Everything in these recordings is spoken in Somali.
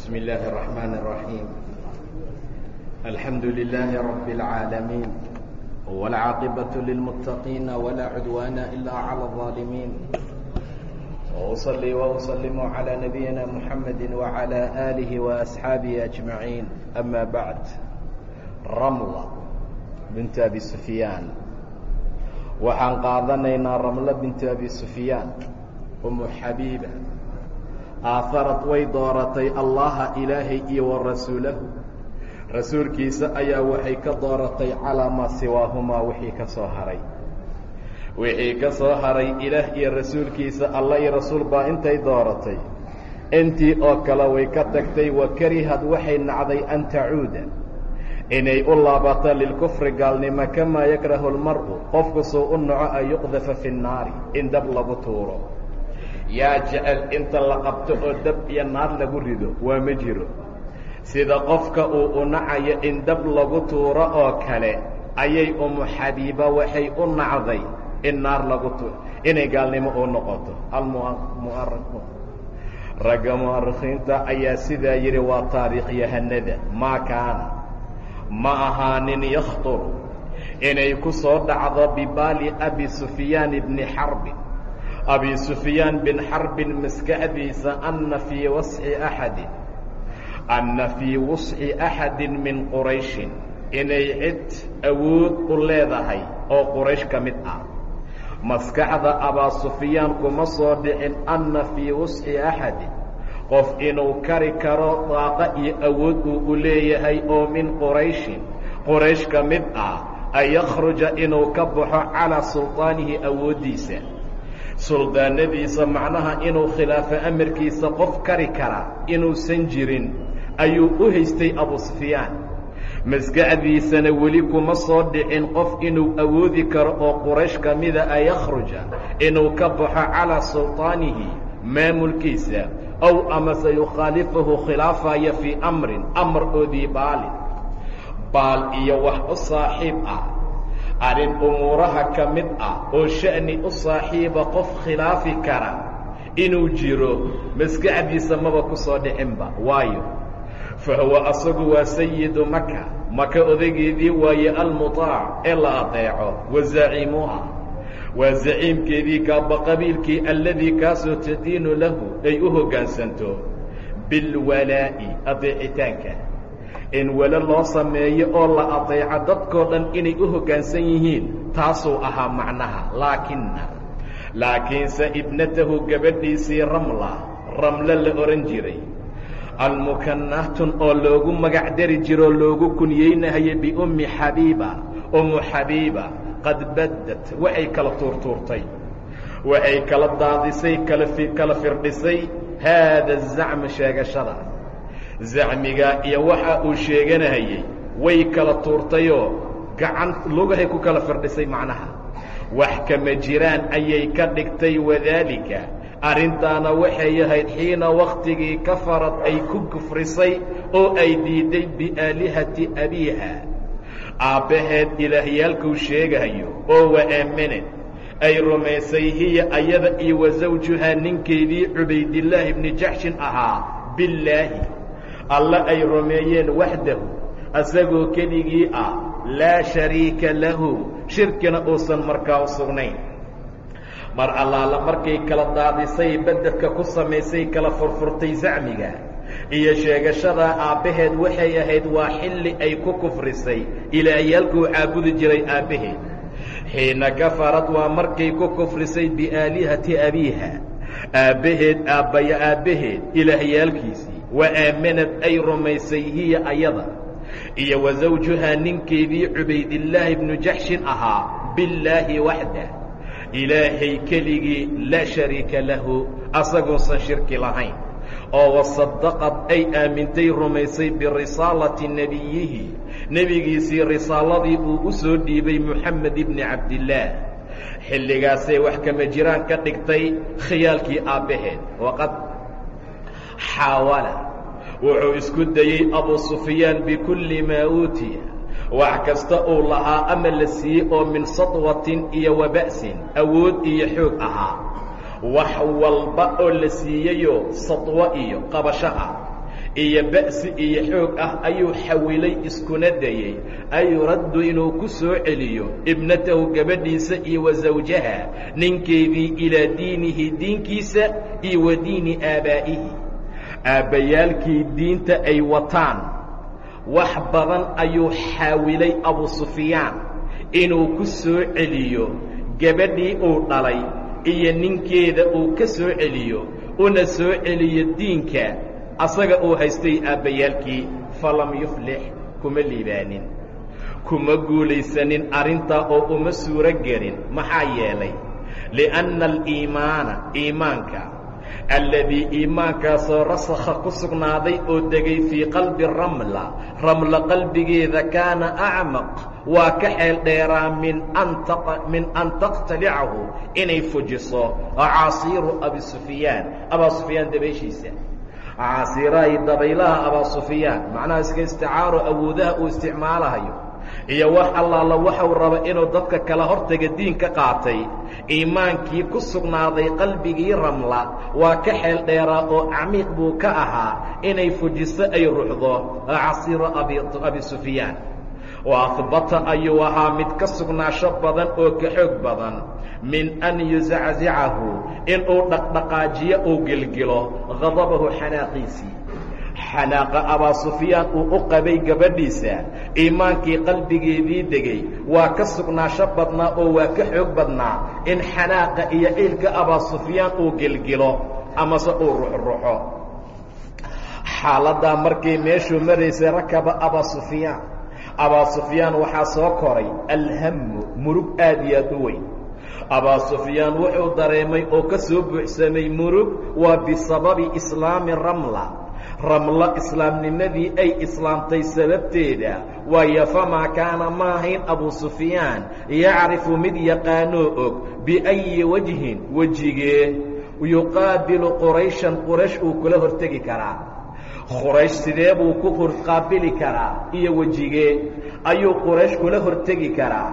بسم الله الرحمن الرحيم الحمد لله رب العالمين والعاقبة للمتقين ولا عدوان إلا على الظالمين وأصلي وأسلم على نبينا محمد وعلى آله وأصحابه أجمعين أما بعد رملة بنت أبي سفيان waxaan qaadanaynaa ramlo binti abi sufyaan umu xabiiba aaharad way dooratay allaha ilaahay iyo wa rasuulahu. Rasuulkiisa ayaa waxay ka dooratay calaa maa siwaahumaa wixii ka soo haray. Wixii ka soo haray ilaah iyo rasuulkiisa alla iyo rasuul baa intay dooratay. Intii oo kale way ka tagtay wa karihad waxay nacday an tacuuda. Inay u laabato lilkufri gaalnimo kamaa yakrahu lmar'u qofku suu u naco an yuqdafa fi nnaari in dab lagu tuuro yaa jecel inta la qabto oo dab iyo naar lagu rido waa ma jiro. Sida qofka uu u nacayo in dab lagu tuuro oo kale ayay umu xabiiba waxay u nacday in naar lagu tuuro inay gaalnimo u noqoto. Ragga mu'arikhiinta ayaa sidaa yidhi waa taariikhyahanada maa kaana. Ma ahaanin yakhturu inay ku soo dhacdo bibaali abi sufyaan bni xarbin abi sufyaan bin xarbin maskaxdiisa anna fii wasci axadin anna fii wasci axadin min qurayshin inay cid awood u leedahay oo quraysh ka mid ah. Maskaxda abaa sufyaan kuma soo dhicin anna fii wasci axadin qof inuu kari karo daaqo iyo awood uu u leeyahay oo min qurayshin quraysh ka mid ah an yakhruja inuu ka baxo calaa sulطaanihi awooddiisa suldaanadiisa macnaha inuu khilaafo amarkiisa qof kari kara inuusan jirin ayuu u haystay abu sufyaan. Maskaxdiisana weli kuma soo dhicin qof inuu awoodi karo oo quraysh ka mida yakhruja inuu ka baxo calaa sulطaanihi maamulkiisa ow amase yukhaalifahu khilaafaya fii amrin amar oodii baalin baal iyo wax u saaxiib ah arrin umuuraha ka mid ah oo sha'ni u saaxiiba qof khilaafi kara inuu jiro maskaxdiisa maba ku soo dhicinba. Waayo fa huwa asagu waa sayidu maka maka odageedii waaye almutaac ee la adeeco wa zaacimuha waa zaciimkeedii kaaba qabiilkii alladii kaasoo tadiinu lahu ay u hoggaansanto bilwalaa'i adeecitaanka in wale loo sameeyo oo la adeeco dadkoo dhan inay u hoggaansan yihiin taasuu ahaa macnaha laakina laakiinse ibnatahu gabadhiisii ramla ramlo la odhan jiray almukanahtun oo loogu magac dari jiroo loogu kunyeynahaya biummi xabiiba ummu xabiiba qad baddad waxay kala tuurtuurtay waxay kala daadisay kala firdhisay haada zacmu sheegashada zacmiga iyo waxa uu sheeganahayey way kala tuurtayoo gacan lugahay ku kala firdhisay macnaha. Wax kama jiraan ayay ka dhigtay wadaalika. Arrintaana waxay ahayd xiina wakhtigii kafarad ay ku kufrisay oo ay diiday biaalihati abiiha. Aabbaheed ilaahyaalkuu sheegahayo oo wa aamanad ay rumaysay hiya ayada iyo wa sawjuhaa ninkeedii cubaydillaahi bni jaxshin ahaa billaahi alle ay rumeeyeen waxdahu asagoo keligii ah laa shariika lahu shirkina uusan markaa u sugnayn. Mar allaala markay kala daadisay bededka ku samaysay kala furfurtay zacmiga iyo sheegashadaa aabbaheed waxay ahayd waa xilli ay ku kufrisay ilaahyaalkuu caabudi jiray aabbaheed. Xiina kafarad waa markay ku kufrisay biaalihati abiiha. Aabbaheed aabbaya aabbaheed ilaahyaalkiisii wa aamanad ay rumaysay hiya ayada. Iyo wa sawjuhaa ninkeedii cubaydillaahi bnu jaxshin ahaa billaahi waxdah. Ilaahay keligii laa shariika lahu asaguusan shirki lahayn. Oo wasadaqad ay aamintay rumaysay birisaalati nebiyihi nebigiisii risaaladii uu u soo dhiibay moxamed ibni cabdillaah xilligaasay wax kama jiraan ka dhigtay khiyaalkii aabbaheed xaawala wuxuu isku dayey abu sufyaan bikulli maa uutiya. Wax kasta uu lahaa ama la siiyey oo min sadwatin iyo waba'sin awood iyo xoog ahaa. Wax walba oo la siiyeyoo sadwo iyo qabasho ah iyo ba'si iyo xoog ah ayuu xawilay iskuna dayey ay yuraddu inuu ku soo celiyo ibnatahu gabadhiisa iyo wa sawjaha ninkeedii ilaa diinihi diinkiisa iyo wa diini aabaa'ihi aabbayaalkii diinta ay wataan wax badan ayuu xaawilay abu sufyaan inuu ku soo celiyo gabadhii uu dhalay iyo ninkeeda uu ka soo celiyo una soo celiyo diinka asaga uu haystay aabbayaalkii falam yuflix kuma liibaanin kuma guulaysanin arrintaa oo uma suuro gelin maxaa yeelay li'anna aliimaana iimaanka alladii iimaankaasoo rasakha ku sugnaaday oo degay fii qalbi ramla. Ramla qalbigeeda kaana acmaq. Waa ka xeel dheeraa min an taqtalicahu. Inay fujiso. Caasiiru abi sufyaan. Abaa sufyaan dabayshiisa. Caasiirahay dabaylaha abaa sufyaan. Macnaha iska isticaaro awoodaha uu isticmaalahayo iyo wax allaala waxau raba inuu dadka kala hortaga diin ka qaatay. Iimaankii ku sugnaaday qalbigii ramla waa ka xeel dheeraa oo camiiq buu ka ahaa inay fujiso ay ruxdo casiiro abi sufyaan. Wa ahbata ayuu ahaa mid ka sugnaasho badan oo ka xoog badan min an yusaczicahu inuu dhaqdhaqaajiyo uu gelgelo hadabahu xanaaqiisii xanaaqa abaa sufyaan uu u qabay gabadhiisa. Iimaankii qalbigeedii degay. Waa ka sugnaasho badnaa oo waa ka xoog badnaa in xanaaqa iyo ciilka abaa sufyaan uu gelgelo amase uu ruxruxo. Xaaladdaa markay meeshuu maraysay rakaba abaa sufyaan. Abaa sufyaan waxaa soo koray alhamu murug aad iyo aad u weyn. Abaa sufyaan wuxuu dareemay oo ka soo buuxsamay murug waa bisababi islaami ramla ramlo islaamnimadii ay islaamtay sababteeda waayo famaa kaana ma ahayn abu sufyaan yacrifu mid yaqaanoo og biayi wajhin wejigee yuqaabilu qurayshan quraysh uu kula hortegi karaa. Quraysh sidee buu ku horqaabili karaa iyo wejigee ayuu quraysh kula hortegi karaa.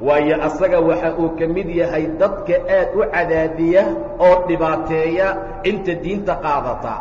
Waayo asaga waxa uu ka mid yahay dadka aad u cadaadiya oo dhibaateeya inta diinta qaadata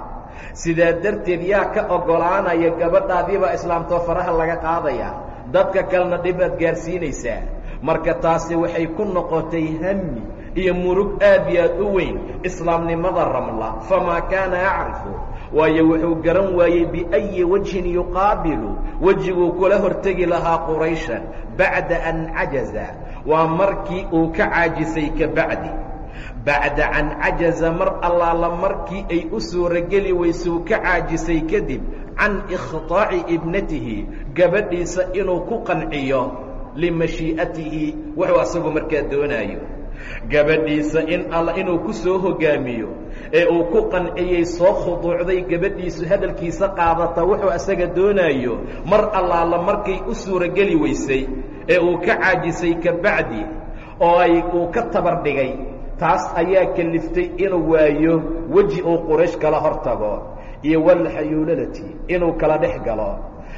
sidaa darteed yaa ka oggolaanaya gabadhaadiibaa islaamtoo faraha laga qaadaya. Dadka kalena dhibaad gaarsiinaysaa. Marka taasi waxay ku noqotay hami iyo murug aad iyo aad u weyn islaamnimada ramla famaa kaana yacrifu. Waayo wuxuu garan waayey biأyi wajhin yuqaabilu wejiguu kula hortegi lahaa qurayshan bacda an cajaza. Waa markii uu ka caajisay ka bacdi bacda an cajaza mar allaala markii ay u suurogeli weysuu ka caajisay kadib can ikhtaaci ibnatihi gabadhiisa inuu ku qanciyo limashii'atihi wuxuu asagu markaa doonaayo. Gabadhiisa in alla inuu ku soo hogaamiyo ee uu ku qanciyey soo khuduucday gabadhiisu hadalkiisa qaadata wuxuu asaga doonaayo mar allaala markay u suurogeli weysay ee uu ka caajisay ka bacdi oo ay uu ka tabar dhigay taas ayaa keliftay inuu waayo weji uu quraysh kala hor tago iyo walxayuulalati inuu kala dhex galo.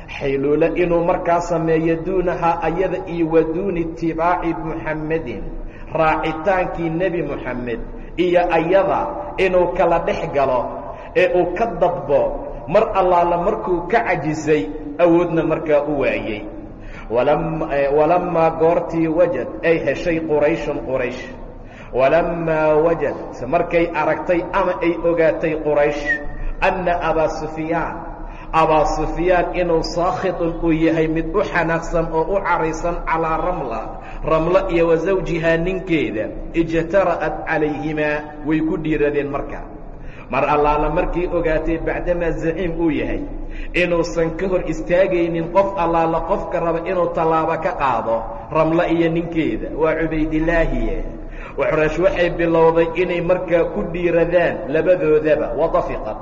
Xayluulo inuu markaa sameeyo duunahaa ayada iyo wa duuni itibaaci muxammedin raacitaankii nebi moxamed iyo ayada inuu kala dhex galo ee uu ka dadbo mar allaala markuu ka cajisay awoodna markaa u waayey walammaa goortii wajad ay heshay qurayshun quraysh walammaa wajad markay aragtay ama ay ogaatay quraysh anna abaa sufyaan abaa sufyaan inuu saakhitun uu yahay mid u xanaaqsan oo u caraysan calaa ramla ramlo iyo wa zawjihaa ninkeeda ijtara'at calayhimaa way ku dhiiradeen marka mar allaala markay ogaatay bacdamaa zaciim uu yahay inuusan ka hor istaagaynin qof allaala qofka raba inuu tallaabo ka qaado ramlo iyo ninkeeda waa cubaydilaahiye quraysh waxay bilowday inay markaa ku dhiiradaan labadoodaba wadafiqat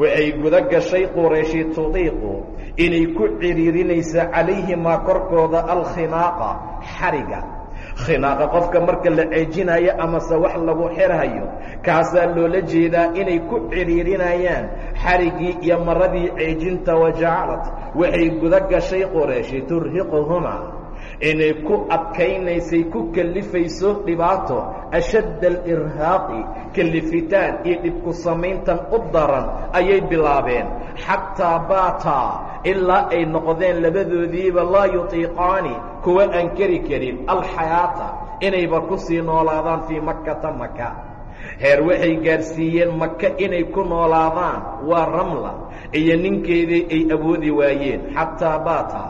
waxay guda gashay qurayshi tudiiqu inay ku cidhiirinaysa calayhimaa korkooda alkhinaaqa xariga. Khinaaqa qofka marka la ceejinayo amase wax lagu xirhayo kaasaa loola jeedaa inay ku cidhiirinayaan xarigii iyo maradii ceejinta wajacalad waxay guda gashay qurayshi turhiquhumaa inay ku adkaynaysay ku kellifayso dhibaato. Ashadda alirhaaqi kalifitaan iyo dhibku samayntan u daran ayay bilaabeen. Xataa baataa ilaa ay noqdeen labadoodiiba laa yutiiqaani kuwa aan keri karin. Alxayaata inayba ku sii noolaadaan fii makkata maka heer waxay gaadhsiiyeen maka inay ku noolaadaan. Waa ramla iyo ninkeedii ay awoodi waayeen. Xataa baata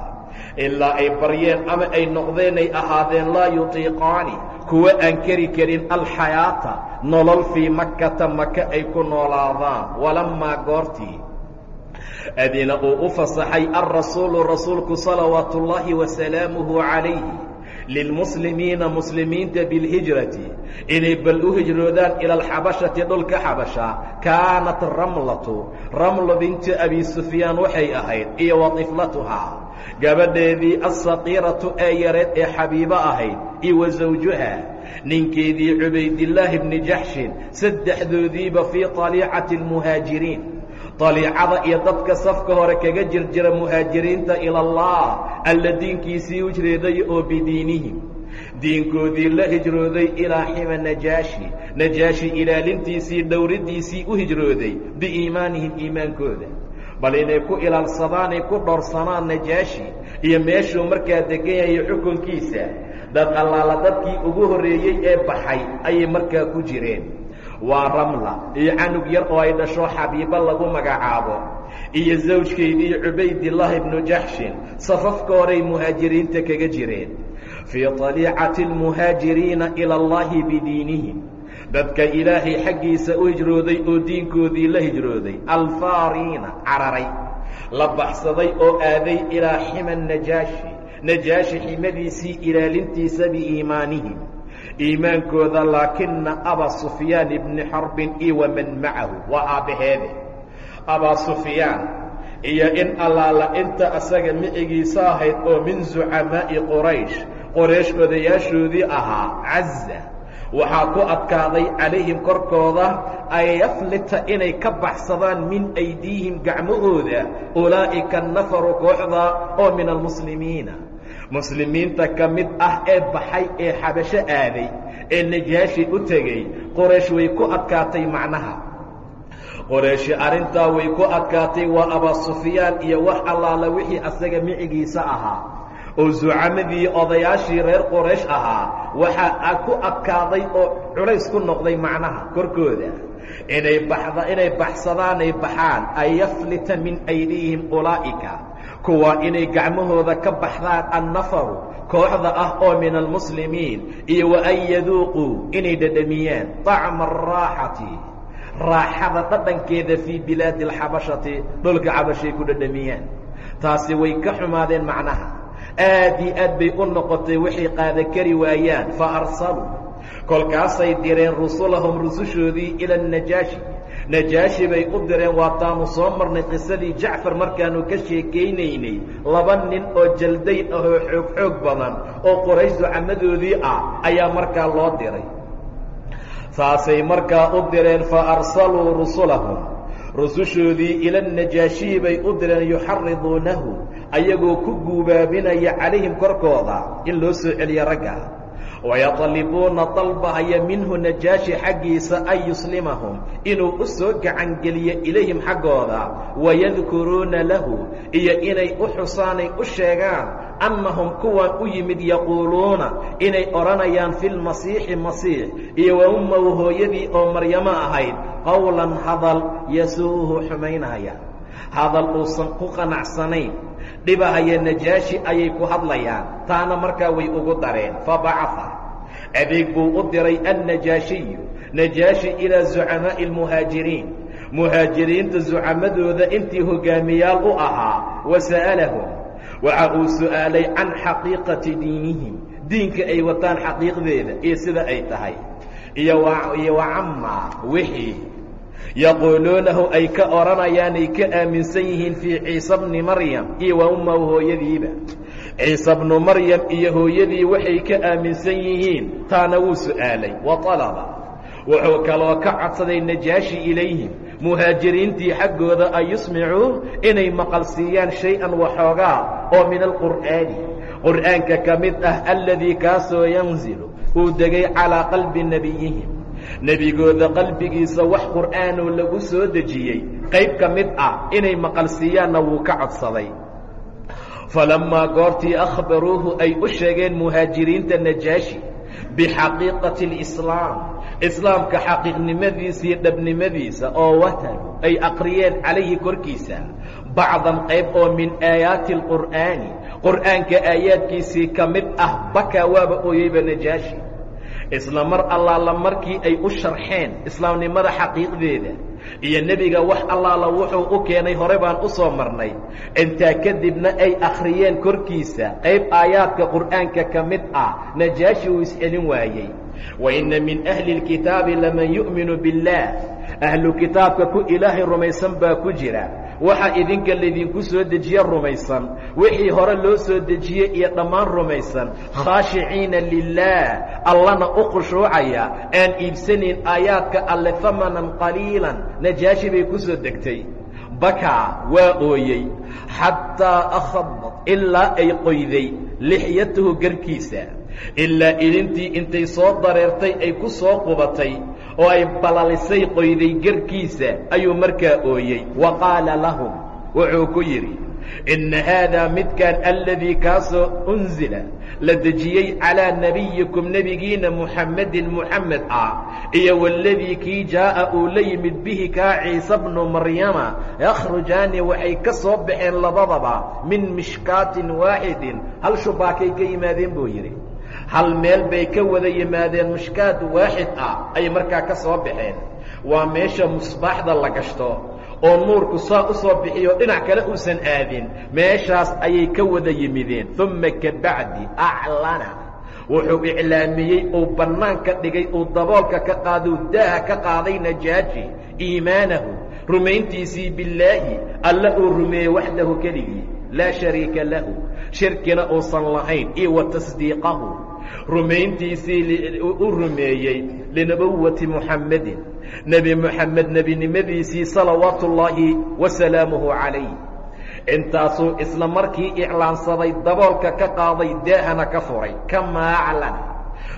ilaa ay baryeen ama ay noqdeen ay ahaadeen laa yutiiqaani. Kuwa aan keri karin alxayaata nolol fii makkata maka ay ku noolaadaan. Walammaa goortii adina uu u fasaxay alrasuulu rasuulku salawaatu ullaahi wasalaamuhu calayhi lilmuslimiina muslimiinta bilhijrati inay bal u hijroodaan ila alxabashati dhulka xabasha kaanat ramlatu ramlo binti abi sufyaan waxay ahayd iyo wa tiflatuhaa gabadheedii alsaqiiratu ee yareed ee xabiibo ahayd iyo wa sawjuha ninkeedii cubaydillaahi bni jaxshin saddexdoodiiba fii طaliicati اlmuhaajiriin daliicada iyo dadka safka hore kaga jirjira muhaajiriinta ila allah alla diinkiisii hijrooday oo bidiinihim diinkoodii la hijrooday ilaa xima najaashi najaashi ilaalintiisii dhowriddiisii u hijrooday biiimaanihim iimaankooda bal inay ku ilaalsadaanay ku dhowrsanaan najaashi iyo meeshuu markaa degan yahay xukunkiisa dad allaala dadkii ugu horreeyey ee baxay ayay markaa ku jireen waa ramla. Iyo canug yar oo ay dhasho xabiibo lagu magacaabo. Iyo zawjkeydii cubaydillaahi ibnu jaxshin safafka horay muhaajiriinta kaga jireen. Fii طaliicati اlmuhaajiriina ila allahi bidiinihim dadka ilaahay xaggiisa u hijrooday oo diinkoodii la hijrooday. Alfaariina cararay. La baxsaday oo aaday ilaa xima najaashi. Najaashi ximadiisii ilaalintiisa biiimaanihim iimaankooda laakina abaa sufyaan ibni xarbin iyo waman macahu waa aabbaheede abaa sufyaan iyo in allaala inta asaga micigiisa ahayd oo min zucamaa'i quraysh qoraysh odayaashoodii ahaa caza waxaa ku adkaaday calayhim korkooda an yaflita inay ka baxsadaan min aydiihim gacmahooda ulaa'ika nafaru kooxda oo min almuslimiina muslimiinta ka mid ah ee baxay ee xabasho aaday ee najaashi u tegey qoraysh way ku adkaatay macnaha. Qorayshi arrintaa way ku adkaatay waa abaa sufyaan iyo wax allaala wixii asaga micigiisa ahaa. Oo zucamadii odayaashii reer qoraysh ahaa waxaa ku adkaaday oo culays ku noqday macnaha korkooda. Inay baxda inay baxsadaanay baxaan an yaflita min aydiihim ulaa'ika kuwa inay gacmahooda ka baxdaan annafaru kooxda ah oo min almuslimiin iyo wa an yaduuquu inay dhadhamiyaan طacma araaxati raaxada dhadhankeeda fii bilaadi alxabashati dhulka xabashay ku dhadhamiyaan. Taasi way ka xumaadeen macnaha. Aad iyo aad bay u noqotay waxay qaada kari waayaan fa arsaluu kolkaasay direen rusulahum rusushoodii ila najaashi najaashi bay u direen waataanu soo marnay qisadii jacfar markaanu ka sheekaynaynay. Laba nin oo jaldayn ahoo xoog xoog badan oo qoraysh ducamadoodii ah ayaa markaa loo diray. Saasay markaa u direen fa arsaluu rusulahum. Rusushoodii ila najaashiyi bay u direen yuxariduunahu ayagoo ku guubaabinaya calayhim korkooda in loo soo celiyo ragga wayatalibuuna dalbahaya minhu najaashi xaggiisa an yuslimahum inuu u soo gacangeliyo ilayhim xaggooda wayadkuruuna lahu iyo inay u xusaanay u sheegaan annahum kuwan u yimid yaquuluuna inay odhanayaan fi lmasiixi masiix iyo wa ummahu hooyadii oo maryamo ahayd qowlan hadal yasuuhu xumaynaya hadal uusan ku qanacsanayn dhibahaya najaashi ayay ku hadlayaan. Taana markaa way ugu dareen. Fabacaha adeeg buu u diray annajaashiyu najaashi ilaa zucamaa'i almuhaajiriin. Muhaajiriinta zucamadooda intii hogaamiyaal u ahaa wa sa'alahum. Waxa uu su'aalay can xaqiiqati diinihim diinka ay wataan xaqiiqdeeda iyo sida ay tahay. Iyo iyo wa camaa wixii yaquuluunahu ay ka odhanayaanay ka aaminsan yihiin fii ciise bni maryam iyo wa ummahu hooyadiiba. Ciise bnu maryam iyo hooyadii waxay ka aaminsan yihiin taana wuu su'aalay wa talaba. Wuxuu kaloo ka codsaday najaashi ilayhim muhaajiriintii xaggooda an yusmicuu inay maqalsiiyaan shay-an waxoogaa oo min alqur'aani. Qur'aanka ka mid ah alladii kaasoo yanzilu uu degay calaa qalbi nebiyihim nebigooda qalbigiisa wax qur'aanoo lagu soo dejiyey qayb ka mid ah inay maqalsiiyaanna wuu ka codsaday. Falammaa goortii akhbaruuhu ay u sheegeen muhaajiriinta najaashi bixaqiiqati alislaam islaamka xaqiiqnimadiisa iyo dhabnimadiisa oo watan ay aqriyeen calayhi korkiisa bacdan qayb oo min aayaati alqur'aani qur'aanka aayaadkiisii ka mid ah bakaa waaba ooyeyba najaashi isla mar allaala markii ay u sharxeen islaamnimada xaqiiqdeeda. Iyo nebiga wax allaala wuxuu u keenay hore baan u soo marnay. Intaa kadibna ay akhriyeen korkiisa qayb aayaadka qur'aanka ka mid ah najaashi uu iscelin waayey. Wa inna min ahli اlkitaabi laman yu'minu biاllaah ahlu kitaabka ku ilaahay rumaysan baa ku jira waxaa idinka laydinku soo dejiye rumaysan wixii hore loo soo dejiyey iyo dhammaan rumaysan. Khaashiciina lilaah allana u khushuucaya aan iibsanayn aayaadka alle hamanan qaliilan. Najaashi bay ku soo degtay. Bakaa waa ooyey. Xataa akhadad ilaa ay qoyday lixyatahu garkiisa. Ilaa idintii intay soo dareertay ay ku soo qubatay oo ay balalisay qoyday garkiisa ayuu markaa ooyey. Wa qaala lahum wuxuu ku yidhi inna haadaa midkaan aladii kaasoo unsila la dejiyey calىa nebiyikum nebigiina muxammedin muxamed ah iyo waladii kii jaa'a uu la yimid bihi kaa ciise bnu maryama yakhrujaani waxay ka soo baxeen labadaba min mishkaatin waaxidin hal shubaakay ka yimaadeen buu yidhi hal meel bay ka wada yimaadeen mushkaad waaxid ah ayay markaa ka soo baxeen. Waa meesha musbaaxda la gashto oo nuurku saa u soo bixiyo dhinac kale uusan aadin. Meeshaas ayay ka wada yimideen. Uma kabacdi aclana. Wuxuu iclaamiyey uu bannaanka dhigay uu daboolka ka qaadou daaha ka qaaday najaaji iimaanahu rumayntiisii billaahi alla uu rumeeyey waxdahu keligii laa shariika lahu shirkina uusan lahayn iyo wa tasdiiqahu rumayntiisii u rumeeyey linubuwati muxammedin nebi moxamed nebinimadiisii salawaatu ullaahi wa salaamuhu calayh intaasuu isla markii iclaansaday daboolka ka qaaday daahana ka furay. Kamaa aclana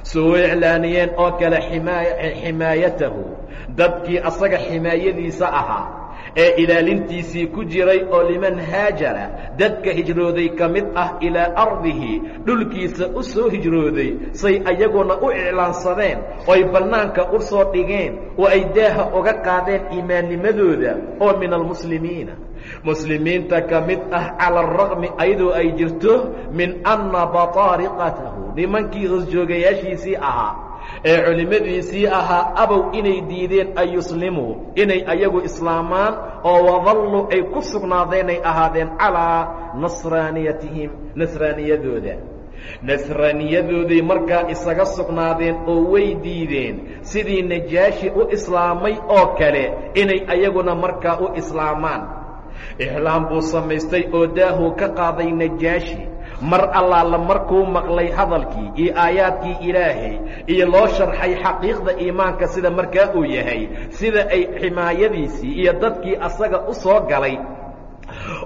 soo iclaaniyeen oo kale ximaayatahu. Dadkii asaga ximaayadiisa ahaa ee ilaalintiisii ku jiray oo liman haajara dadka hijrooday ka mid ah ilaa ardihi dhulkiisa u soo hijrooday say ayaguna u iclaansadeen ooy bannaanka u soo dhigeen oo ay daaha uga qaadeen iimaannimadooda oo min almuslimiina muslimiinta ka mid ah cala araqmi ayadoo ay jirto min anna bataariqatahu nimankii hoosjoogayaashiisii ahaa ee culimmadiisii ahaa abow inay diideen an yuslimuu inay ayagu islaamaan oo wadallu ay ku sugnaadeenay ahaadeen calaa nasraaniyatihim nasraaniyadooda. Nasraaniyadooday markaa isaga sugnaadeen oo way diideen sidii najaashi u islaamay oo kale inay ayaguna markaa u islaamaan ixlaam buu samaystay oo daahuu ka qaaday najaashi. Mar allaala markuu maqlay hadalkii iyo aayaadkii ilaahay iyo loo sharxay xaqiiqda iimaanka sida markaa uu yahay sida ay ximaayadiisii iyo dadkii asaga u soo galay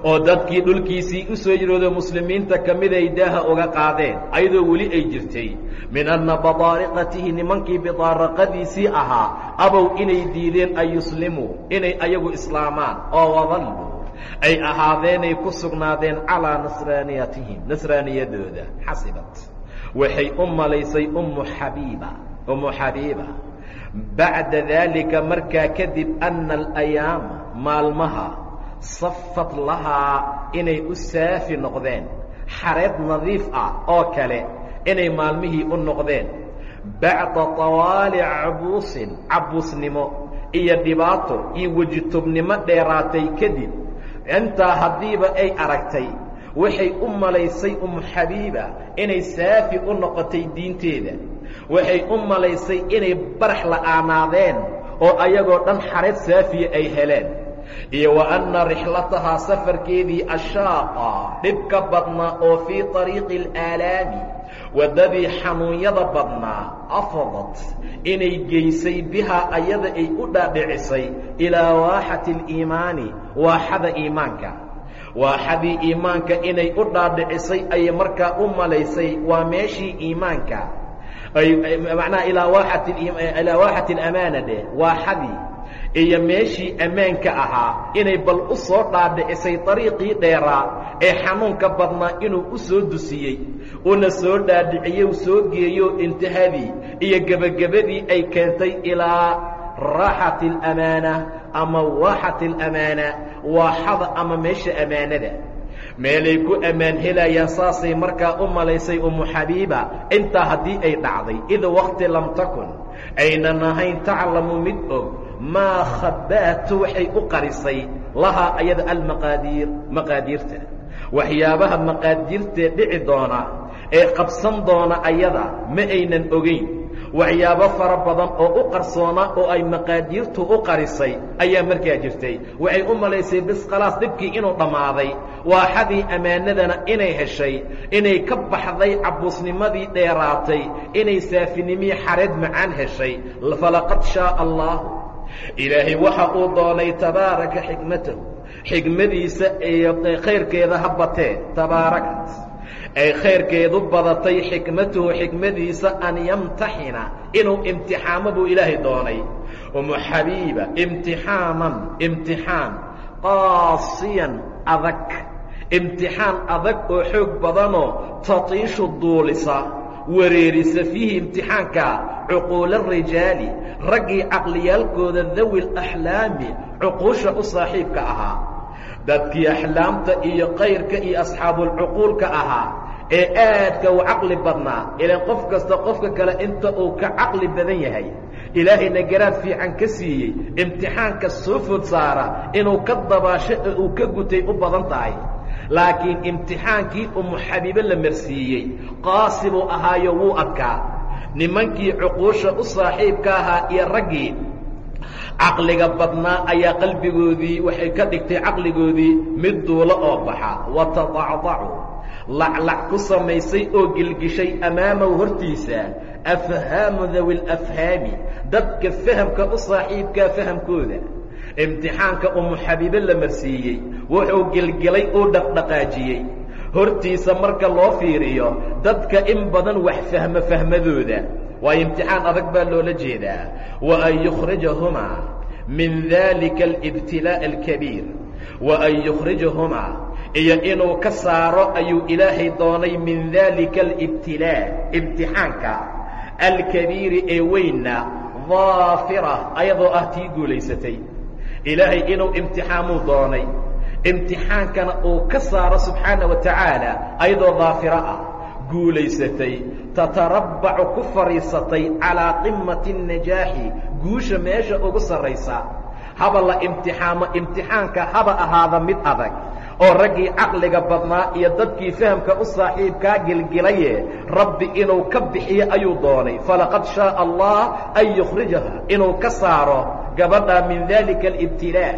oo dadkii dhulkiisii u soo yiroodo muslimiinta ka miday daaha uga qaadeen ayadoo weli ay jirtay. Min anna badaariqatihi nimankii bidaaraqadiisii ahaa abow inay diideen an yuslimuu inay ayagu islaamaan oo wadallu ay ahaadeenay ku sugnaadeen calaa nasraaniyatihim nasraaniyadooda. Xasibat. Waxay u malaysay ummu xabiiba ummu xabiiba bacda daalika markaa kadib anna alayaama maalmaha safat lahaa inay u saafi noqdeen. Xareed nadiif ah oo kale inay maalmihii u noqdeen. Bacda tawaali cabuusin cabuusnimo iyo dhibaato iyo wejitubnimo dheeraatay kadib intaa haddiiba ay aragtay waxay u malaysay umu xabiiba inay saafi u noqotay diinteeda waxay u malaysay inay barax la'aanaadeen oo ayagoo dhan xareed saafiya ay heleen iyo wa anna rixlatahaa safarkeedii ashaaqa dhib ka badnaa oo fii طariiqi اlaalaami waddadii xanuunyada badnaa afadat inay geysay bihaa ayada ay u dhaadhicisay ilaa waaxati اliimaani waaxada iimaanka. Waaxadii iimaanka inay u dhaadhicisay ayay markaa u malaysay waa meeshii iimaanka. Macnaha ilaa waaxati alamaana dheh waaxadii iyo meeshii ammaanka ahaa inay bal u soo dhaadhicisay dariiqii dheeraa ee xanuunka badnaa inuu u soo dusiyey una soo dhaadhiciyey u soo geeyo intihadii iyo gebagabadii ay keentay ilaa raaxati alamaana ama waaxati alamaana waaxada ama meesha ammaanada meelay ku ammaan helayaan saasay markaa u malaysay umu xabiiba intaa haddii ay dhacday id wakti lam takun aynan ahayn taclamu mid og maa khabaatu waxay u qarisay lahaa ayada almaqaadiir maqaadiirta waxyaabaha maqaadiirtee dhici doona ee qabsan doona ayada ma aynan ogayn waxyaabo fara badan oo u qarsoona oo ay maqaadiirtu u qarisay ayaa markaa jirtay. Waxay u malaysay bis khalaas dhibkii inuu dhammaaday. Waaxadii ammaanadana inay heshay inay ka baxday cabbuusnimadii dheeraatay inay saafinimii xareed macaan heshay. Falaqad shaaa allahu ilaahay waxa uu doonay tabaaraka xikmatahu. Xikmadiisa iyo khayrkeeda ha batee tabaarakat ay khayrkeedu badatay xikmatuhu xikmadiisa an yamtaxina inuu imtixaamo buu ilaahay doonay. Umu xabiiba imtixaanan imtixaan qaasiyan adag. Imtixaan adag oo xoog badanoo tatiishu duulisa wareerisa fiihi imtixaanka. Cuquula rijaali raggii caqliyaalkooda dawi laxlaami cuquusha u saaxiibka ahaa dadkii axlaamta iyo kayrka iyo asxaabulcuquulka ahaa ee aadka u caqli badnaa ilaan qof kasta qofka kale inta uu ka caqli badan yahay ilaahayna garaad fiican ka siiyey imtixaanka soo food saara inuu ka dabaasho ee uu ka gutay u badan tahay. Laakiin imtixaankii umu xabiibe la marsiiyey qaasi buu ahaayo wuu adkaa. Nimankii cuquusha u saaxiibka ahaa iyo raggii caqliga badnaa ayaa qalbigoodii waxay ka dhigtay caqligoodii mid duulo oo baxa. Watadacdacu laclac ku samaysay oo gilgishay amaamahu hortiisa. Afhaamu dawi lafhaami dadka fahamka u saaxiibkaa fahamkooda. Imtixaanka umu xabiibe la marsiiyey. Wuxuu gilgilay uu dhaqdhaqaajiyey. Hortiisa marka loo fiiriyo dadka in badan wax fahmo fahmadooda waayo imtixaan adag baa loola jeedaa. Wa an yukhrijahumaa min dalika alibtilaaء alkabiir wa an yukhrijahumaa iyo inuu ka saaro ayuu ilaahay doonay min dalika alibtilaa imtixaanka alkabiiri ee weynna daafira ayadoo ah tii guulaysatay. Ilaahay inuu imtixaamuu doonay imtixaankana uu ka saaro subxaana wa tacaala ayadoo daafiro ah guulaysatay tatarabbacu ku fadhiisatay calaa qimati الnajaaxi guusha meesha ugu sarraysa. Haba la imtixaamo imtixaanka haba ahaada mid adag oo raggii caqliga badnaa iyo dadkii fahamka u saaxiibkaa gilgilaye rabbi inuu ka bixiyo ayuu doonay. Falaqad shaaa allah an yukhrijaha inuu ka saaro gabadha min dalika alibtilaa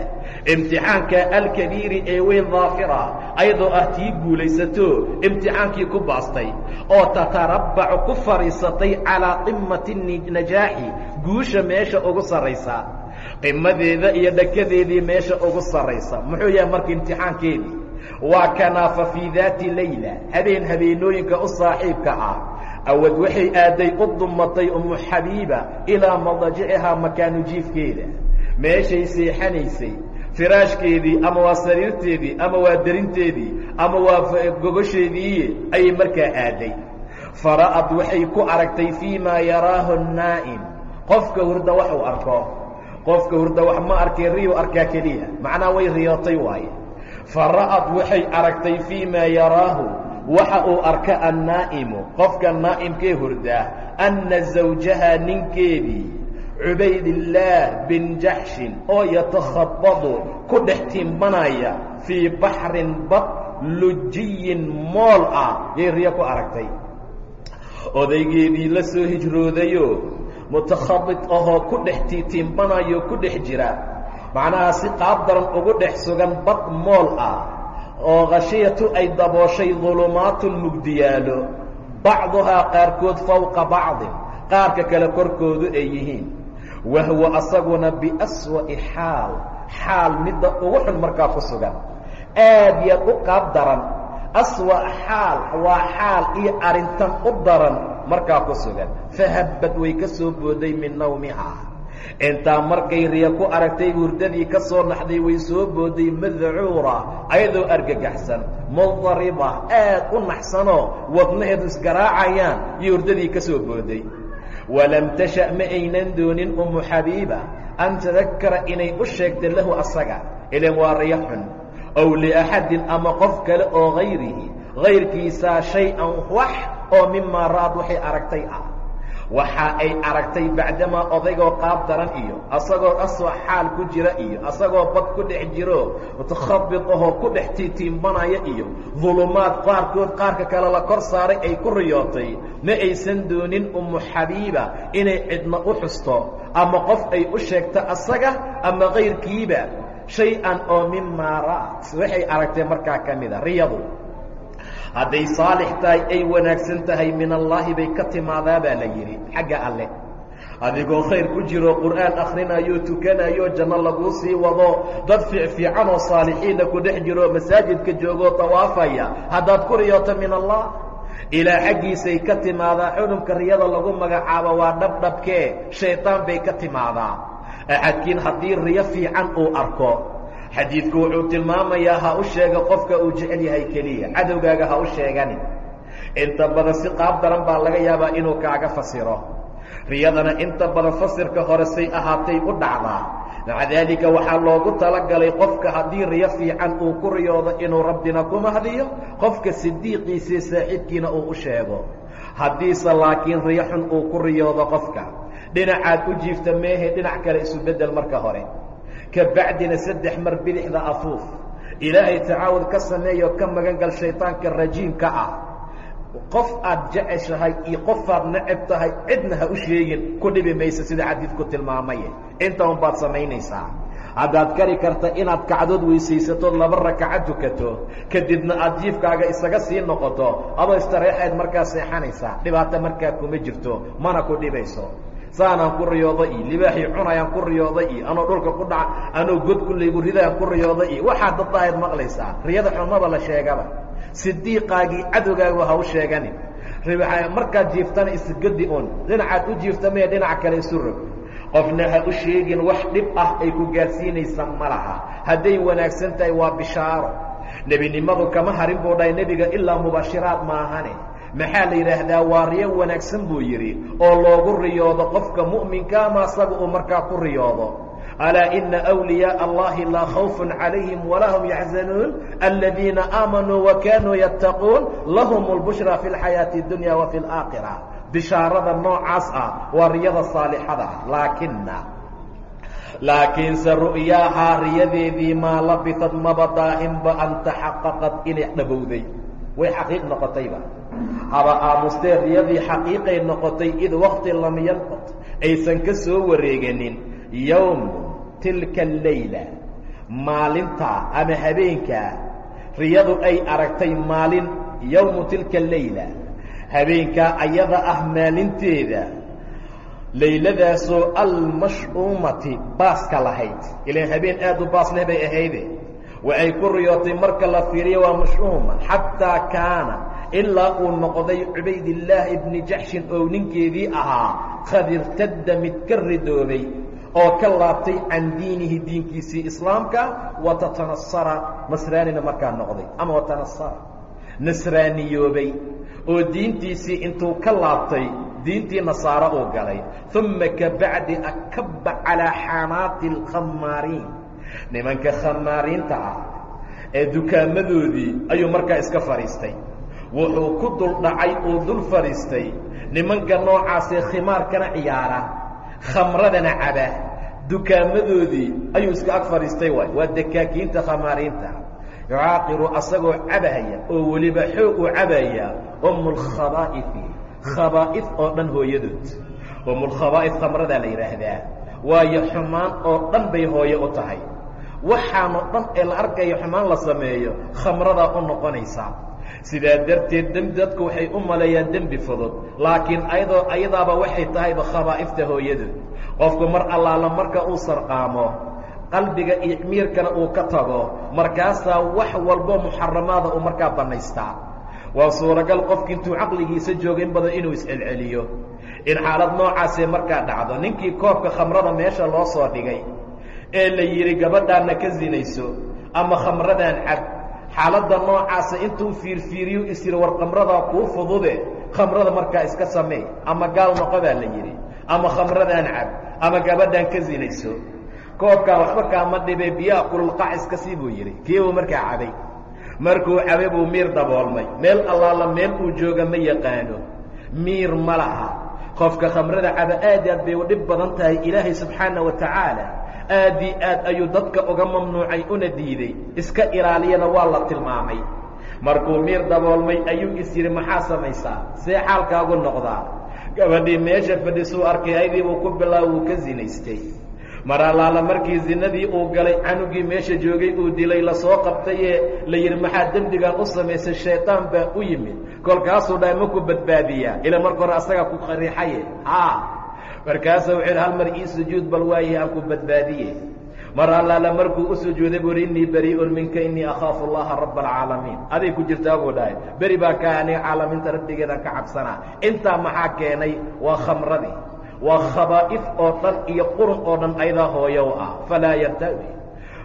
imtixaanka alkabiiri ee weyn daafira ayadoo ah tii guulaysato imtixaankii ku baastay oo tatarabbacu ku fadhiisatay calaa qimati najaaxi guusha meesha ugu sarraysa qimadeeda iyo dhakadeedii meesha ugu sarraysa. Muxuu yahay marka imtixaankeedii? Waa kanaafa fii daati layla habeen habeenooyinka u saaxiibka ah awad waxay aaday u dumatay umu xabiiba ilaa madajicihaa makaanu jiifkeeda. Meeshay seexanaysay firaashkeedii ama waa sariirteedii ama waa derinteedii ama waa gogosheedii ayay markaa aaday. Fara'ad waxay ku aragtay fii maa yaraahu naa'im qofka hurda wax uu arko. Qofka hurda wax ma arkay riyu arkaa keliya. Macnaa way riyootay waaye. Fara'ad waxay aragtay fii maa yaraahu waxa uu arka annaa'imu qofka naa'imkee hurdaa anna zawjaha ninkeedii cubaydillaah bin jaxshin oo yatakhabadu ku dhex timbanaya fii baxrin bad lujiyin mool ah yay riyo ku aragtay. Odaygeedii la soo hijroodayo mutakhabid ahoo ku dhex tiitimbanayo ku dhex jira. Macnaha si qaab daran ugu dhex sugan bad mool ah oo khashiyatu ay dabooshay dulumaatun mugdiyaalo bacduhaa qaarkood fowqa bacdin qaarka kale korkoodu ay yihiin. Wahwa asaguna biaswa'i xaal xaal midda ugu xun markaa ku sugan. Aad yaad u qaab daran aswa xaal waa xaal iyo arrintan u daran markaa ku sugan. Fahabbad way ka soo booday min nawmihaa intaa markay riya ku aragtay hurdadii ka soo naxday way soo booday madcuura ayadoo argagaxsan mudariba aad u naxsanoo wadnaheedu isgaraacayaan iyo hurdadii ka soo booday walam tasha ma aynan doonin umu xabiiba an tadakara inay u sheegta lahu asaga ilan waa riyo xun ow liaxadin ama qof kale oo hayrihi hayrkiisaa shay-an wax oo mimaa ra'ad waxay aragtay ah waxa ay aragtay bacdamaa odaygoo qaab daran iyo asagoo asoo xaal ku jira iyo asagoo bad ku dhex jiro mutakhabid ahoo ku dhex tiitiimbanaya iyo dulumaad qaarkood qaarka kale la kor saaray ay ku riyootay. Ma aysan doonin umu xabiiba inay cidna u xusto ama qof ay u sheegto asaga ama kayrkiiba shay-an oo mimaa ra'at waxay aragtay markaa ka mida riyadu hadday saalix tahay ay wanaagsan tahay min allaahi bay ka timaadaa baa la yidhi xagga alle. Adigoo khayr ku jiro qur'aan akhrinayo tukanayo janno laguu sii wado dad fiicfiican oo saalixiinna ku dhex jiro masaajidka joogoo tawaafaya haddaad ku riyooto min allah ilaa xaggiisay ka timaadaa xunubka riyada lagu magacaabo waa dhabdhabkee shayطaan bay ka timaadaa. Axadkiin haddii riyo fiican uu arko xadiidku wuxuu tilmaamayaa ha u sheega qofka uu jecel yahay keliya. Cadowgaaga ha u sheeganin inta badan si qaab daran baa laga yaabaa inuu kaaga fasiro. Riyadana inta badan fasirka hore say ahaatay u dhacdaa. Maca daalika waxaa loogu talagalay qofka haddii riyo fiican uu ku riyoodo inuu rabbina ku mahdiyo qofka sidiiqiisii saaxiibkiina uu u sheego. Haddiise laakiin riyo xun uu ku riyoodo qofka. Dhinacaad u jiifta meehe dhinac kale isu beddel marka hore ka bacdina saddex mar bidixda afuuf. Ilaahay tacaawud ka sameeyo ka magan gal shayطaanka rajiimka ah. Qof aad jeceshahay iyo qofaad necab tahay cidna ha u sheegin. Ku dhibi maysa sida xadiidku tilmaamaye inta un baad samaynaysaa. Haddaad kari karta inaad kacdood weysaysatood laba rakaca tukato kadibna aad jiifkaaga isaga sii noqoto adoo istareexayd markaa seexanaysaa. Dhibaato markaa kuma jirto mana ku dhibayso saanaan ku riyooda iyo libaaxii cunayaan ku riyooda iyo anoo dhulka ku dhaca anoo god ku laygu ridayaan ku riyooda iyo waxaad daddahayd maqlaysaa? Riyada xumaba la sheegaba. Sidiiqaagii cadowgaagu ha u sheeganin markaad jiiftana isgadi un dhinacaad u jiifta maya dhinaca kale isu rog. Qofna ha u sheegin wax dhib ah ay ku gaarsiinaysa ma laha. Hadday wanaagsan tahay waa bishaaro. Nebinimadu kama harin buu dhahay nebiga ilaa mubashiraad maahane maxaa la yidhaahdaa waa riyo wanaagsan buu yidhi oo loogu riyoodo qofka mu'minka ama asaga uu markaa ku riyoodo alaa ina أwliyaaء allahi laa khawfun calayhim walaa hum yaxzanuun aladiina aamanuu wakanuu yattaquun lahum اlbushra fi اlxayaaةi اdunya wa fi اlaakhira bishaarada noocaas ah waa riyada saalixada ah laakina laakiinse ru'yaahaa riyadeedii maa labisad maba daahinba an taxaqaqad inay dhabowday way xaqiiq noqotayba haba aamustee riyadii xaqiiqay noqotay id wakti lam yalqot aysan ka soo wareeganin yowm tilka aleyla maalintaa ama habeenkaa riyadu ay aragtay maalin yowmu tilka aleyla habeenkaa ayada ah maalinteeda. Layladaasoo almash'uumati baaska lahayd. Ilaan habeen aad u baas leh bay ahayde. Waxay ku riyootay marka la fiiriyo waa mash'uuma xataa kaana ilaa uu noqday cubaydillaahi ibni jaxshin oo ninkeedii ahaa qad irtadda mid ka ridoobay oo ka laabtay can diinihi diinkiisii islaamka watatanasara nasraanina markaa noqday ama watanasara nasraaniyoobay oo diintiisii intuu ka laabtay diintii nasaaro uu galay. Uma kabacdi akaba calaa xaanaati alkhamaariin nimanka khamaariinta ah ee dukaamadoodii ayuu markaa iska fadhiistay wuxuu ku dul dhacay uu dul fadhiistay. Nimanka noocaasee khimaarkana ciyaara khamradana caba. Dukaamadoodii ayuu iska ag fadhiistay waay. Waa dakaakiinta khamaariinta yucaaqiru asagoo cabahaya oo weliba xoog uu cabaya umu lkhabaa'ifi khabaa'if oo dhan hooyadood. Umulkhabaa'if khamradaa la yidhaahdaa waayo xumaan oo dhan bay hooye u tahay. Waxaanoo dhan ee la arkayo xumaan la sameeyo khamradaa u noqonaysaa sidaa darteed dembi dadku waxay u maleeyaan dembi fudud. Laakiin ayadoo ayadaaba waxay tahayba khabaa'ifta hooyadood qofku mar allaala marka uu sarqaamo qalbiga iyo miirkana uu ka tago markaasaa wax walbo muxaramaada uu markaa bannaystaa. Waa suuragal qofki intuu caqligiisa jooga in badan inuu iscelceliyo. In xaalad noocaasee markaa dhacdo ninkii koobka khamrada meesha loo soo dhigay ee la yidhi gabadhaanna ka sinayso ama khamradaan cab xaaladda noocaasa intuu fiirfiiriyu is yidhi war khamradaa kuu fudude khamrada markaa iska samee ama gaal noqo baa la yidhi ama khamradaan cab ama gabadhaan ka sinayso koobkaa waxba kaama dhibe biyaha kululqac iska sii buu yidhi. Kiibuu markaa cabay. Markuu cabay buu miir daboolmay. Meel allaala meel uu jooga ma yaqaano. Miir ma laha qofka khamrada caba aad aad bay u dhib badan tahay ilaahay subxaana wa tacaala aad ii aad ayuu dadka uga mamnuucay una diiday. Iska ilaaliyana waa la tilmaamay. Markuu miir daboolmay ayuu is yidhi maxaa samaysaa? See xaalkaagu noqdaa. Gabadhii meesha fadhisuu arkay aydii buu ku bilaaba wuu ka sinaystay mar allaala markii zinadii uu galay canugii meesha joogay uu dilay la soo qabtayee la yidhi maxaa dembigan u samaysay? Shayطaan baa u yimid. Kolkaasuu dhahay ma ku badbaadiyaa. Ila marka hore asagaa ku qariixaye a markaasa wuxuu yidhi hal mar ii sujuud bal waaye aan ku badbaadiye. Mar allaala markuu u sujuuday buu hi innii barii'un minka innii akhaafu allaha raba alcaalamiin aday ku jirtaa buu dhahay. Beri baa ka aniga caalamiinta rabbigeedaan ka cabsanaa. Intaa maxaa keenay? Waa khamradii waa khabaa'if oo dhan iyo qurun oo dhan aydaa hooyow ah. Falaa yartawi.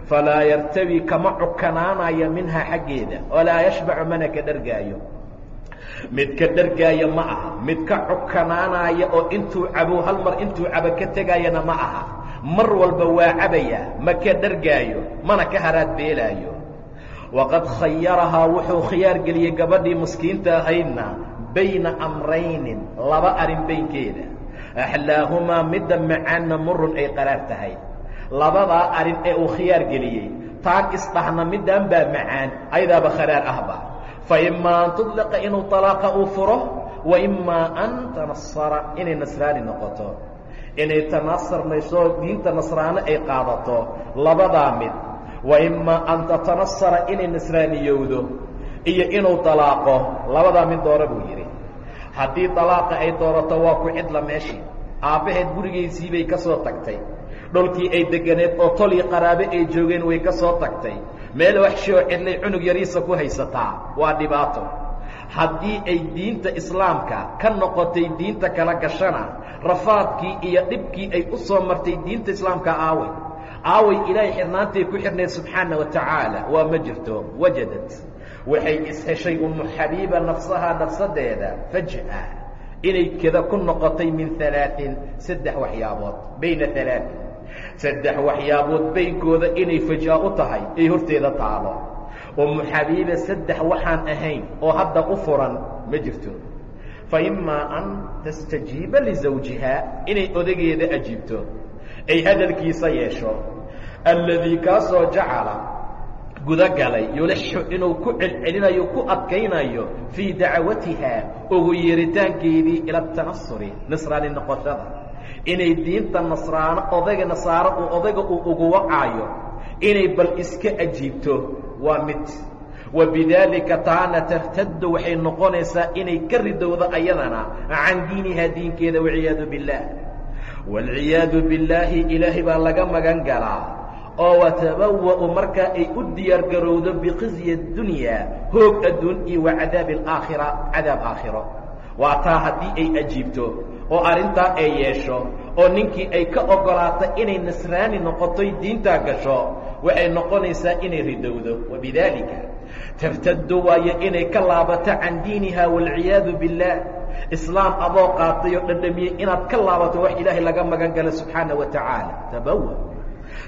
Falaa yartawi kama cukanaanayo minhaa xaggeeda. Walaa yashbacu mana ka dhargaayo. Mid ka dhargaaya ma aha. Mid ka cukanaanaya oo intuu cabo hal mar intuu cabo ka tegaayana ma aha. Mar walba waa cabaya. Ma ka dhargaayo. Mana ka haraad beelaayo. Waqad khayarahaa wuxuu khiyaar geliyey gabadhii miskiinta ahaydna bayna amraynin laba arrin baynkeeda axlaahumaa midda macaanna murun ay qaraar tahay labadaa arrin ee uu khiyaar geliyey taan isdhahna middaan baa macaan ayadaaba kharaar ahba fa imaa an tudliqa inuu talaaqa uu furo wa imaa an tanasara inay nasraani noqoto inay tanasarmayso diinta nasraano ay qaadato labadaa mid wa imaa an tatanasara inay nasraaniyowdo iyo inuu talaaqo labadaa mid doora buu yidhi haddii dalaaqa ay doorato waa ku cidla meeshii aabbaheed gurigiisii bay ka soo tagtay. Dholkii ay deganeed oo tolii qaraabe ay joogeen way ka soo tagtay. Meel waxshi oo cidlay cunug yariisa ku haysataa waa dhibaato. Haddii ay diinta islaamka ka noqotay diinta kala gashana rafaadkii iyo dhibkii ay u soo martay diinta islaamka aaway. Aaway ilaahay xirnaantay ku xidhnayd subxaana wa tacaala waa ma jirto wajadad waxay isheshay umu xabiiba nafsahaa nafsadeeda faj'a inay keda ku noqotay min alaain saddex waxyaabood bayna alaain saddex waxyaabood baynkooda inay faj'a u tahay ay horteeda taalo. Umu xabiiba saddex waxaan ahayn oo hadda u furan ma jirto. Fa imaa an tastajiiba lizawjiha inay odageeda ajiibto ay hadalkiisa yeesho alladii kaasoo jacala gudagalay yulixu inuu ku celcelinayo ku adkaynayo fii dacwatiha ugu yeeritaankeedii ila tanasuri nasraani noqoshada. Inay diinta nasraano odayga nasaaro uu odayga uu ugu wacaayo inay bal iska ajiibto waa mid. Wa bidaalika taana tartaddu waxay noqonaysaa inay ka ridowdo ayadana can diinihaa diinkeeda walciyaadu biاllaah waalciyaadu billaahi ilaahay baa laga magan galaa oo watabawa'u markaa ay u diyaar garowdo biqisyi اdunyaa hoog adduun iyo wa cadaabi alaakhira cadaab aakhiro. Waa taa haddii ay ajiibto oo arrintaa ay yeesho oo ninkii ay ka oggolaato inay nasraani noqotoy diintaa gasho waxay noqonaysaa inay ridowdo. Wabidaalika tartaddu waayo inay ka laabato can diiniha waalciyaadu biاllaah islaam adoo qaatay oo dhandhamiyey inaad ka laabato wax ilaahay laga magan gala subxaana wa tacaala tabawa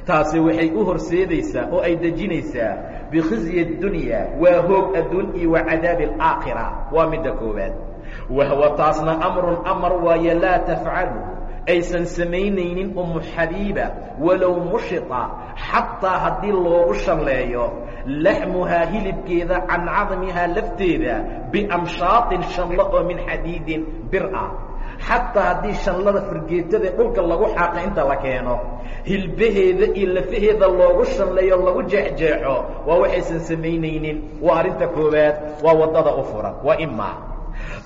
taasi waxay u horseedaysaa oo ay dejinaysaa bikhizyi اdunya waa hoog adduun iyo wa cadaabi alaakhira waa midda koowaad. Wahwa taasna amrun amar waaye laa tafcalu aysan samaynaynin umu xabiiba walow mushita xataa haddii loogu shalleeyo laxmuhaa hilibkeeda can cadmihaa lafteeda biamshaaطin shanlo oo min xadiidin bir ah xataa haddii shanlada fargeetada dhulka lagu xaaqa inta la keeno hilbaheeda iyo lafaheeda loogu shalleeyo lagu jeexjeexo waa waxaysan samaynaynin. Waa arrinta koowaad waa waddada u furan waa imaa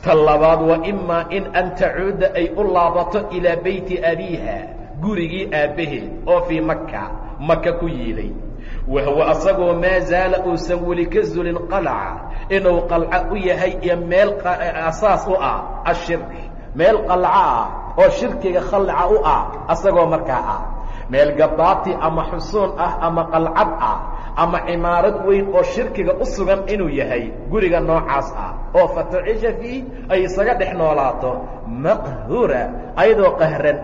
ta labaad wa imaa in an tacuuda ay u laabato ilaa beyti abiiha gurigii aabbaheed oo fii maka maka ku yiilay. Wahwa asagoo maa zaala uusan weli ka zulin qalaca inuu qalca u yahay iyo meel asaas u ah ashirk. Meel qalca ah oo shirkiga khalca u ah asagoo markaa ah meel gabaati ama xusuun ah ama qalcad ah ama cimaarad weyn oo shirkiga u sugan inuu yahay guriga noocaas ah. Oo fatacisha fiih ay isaga dhex noolaato maqhura ayadoo qahran.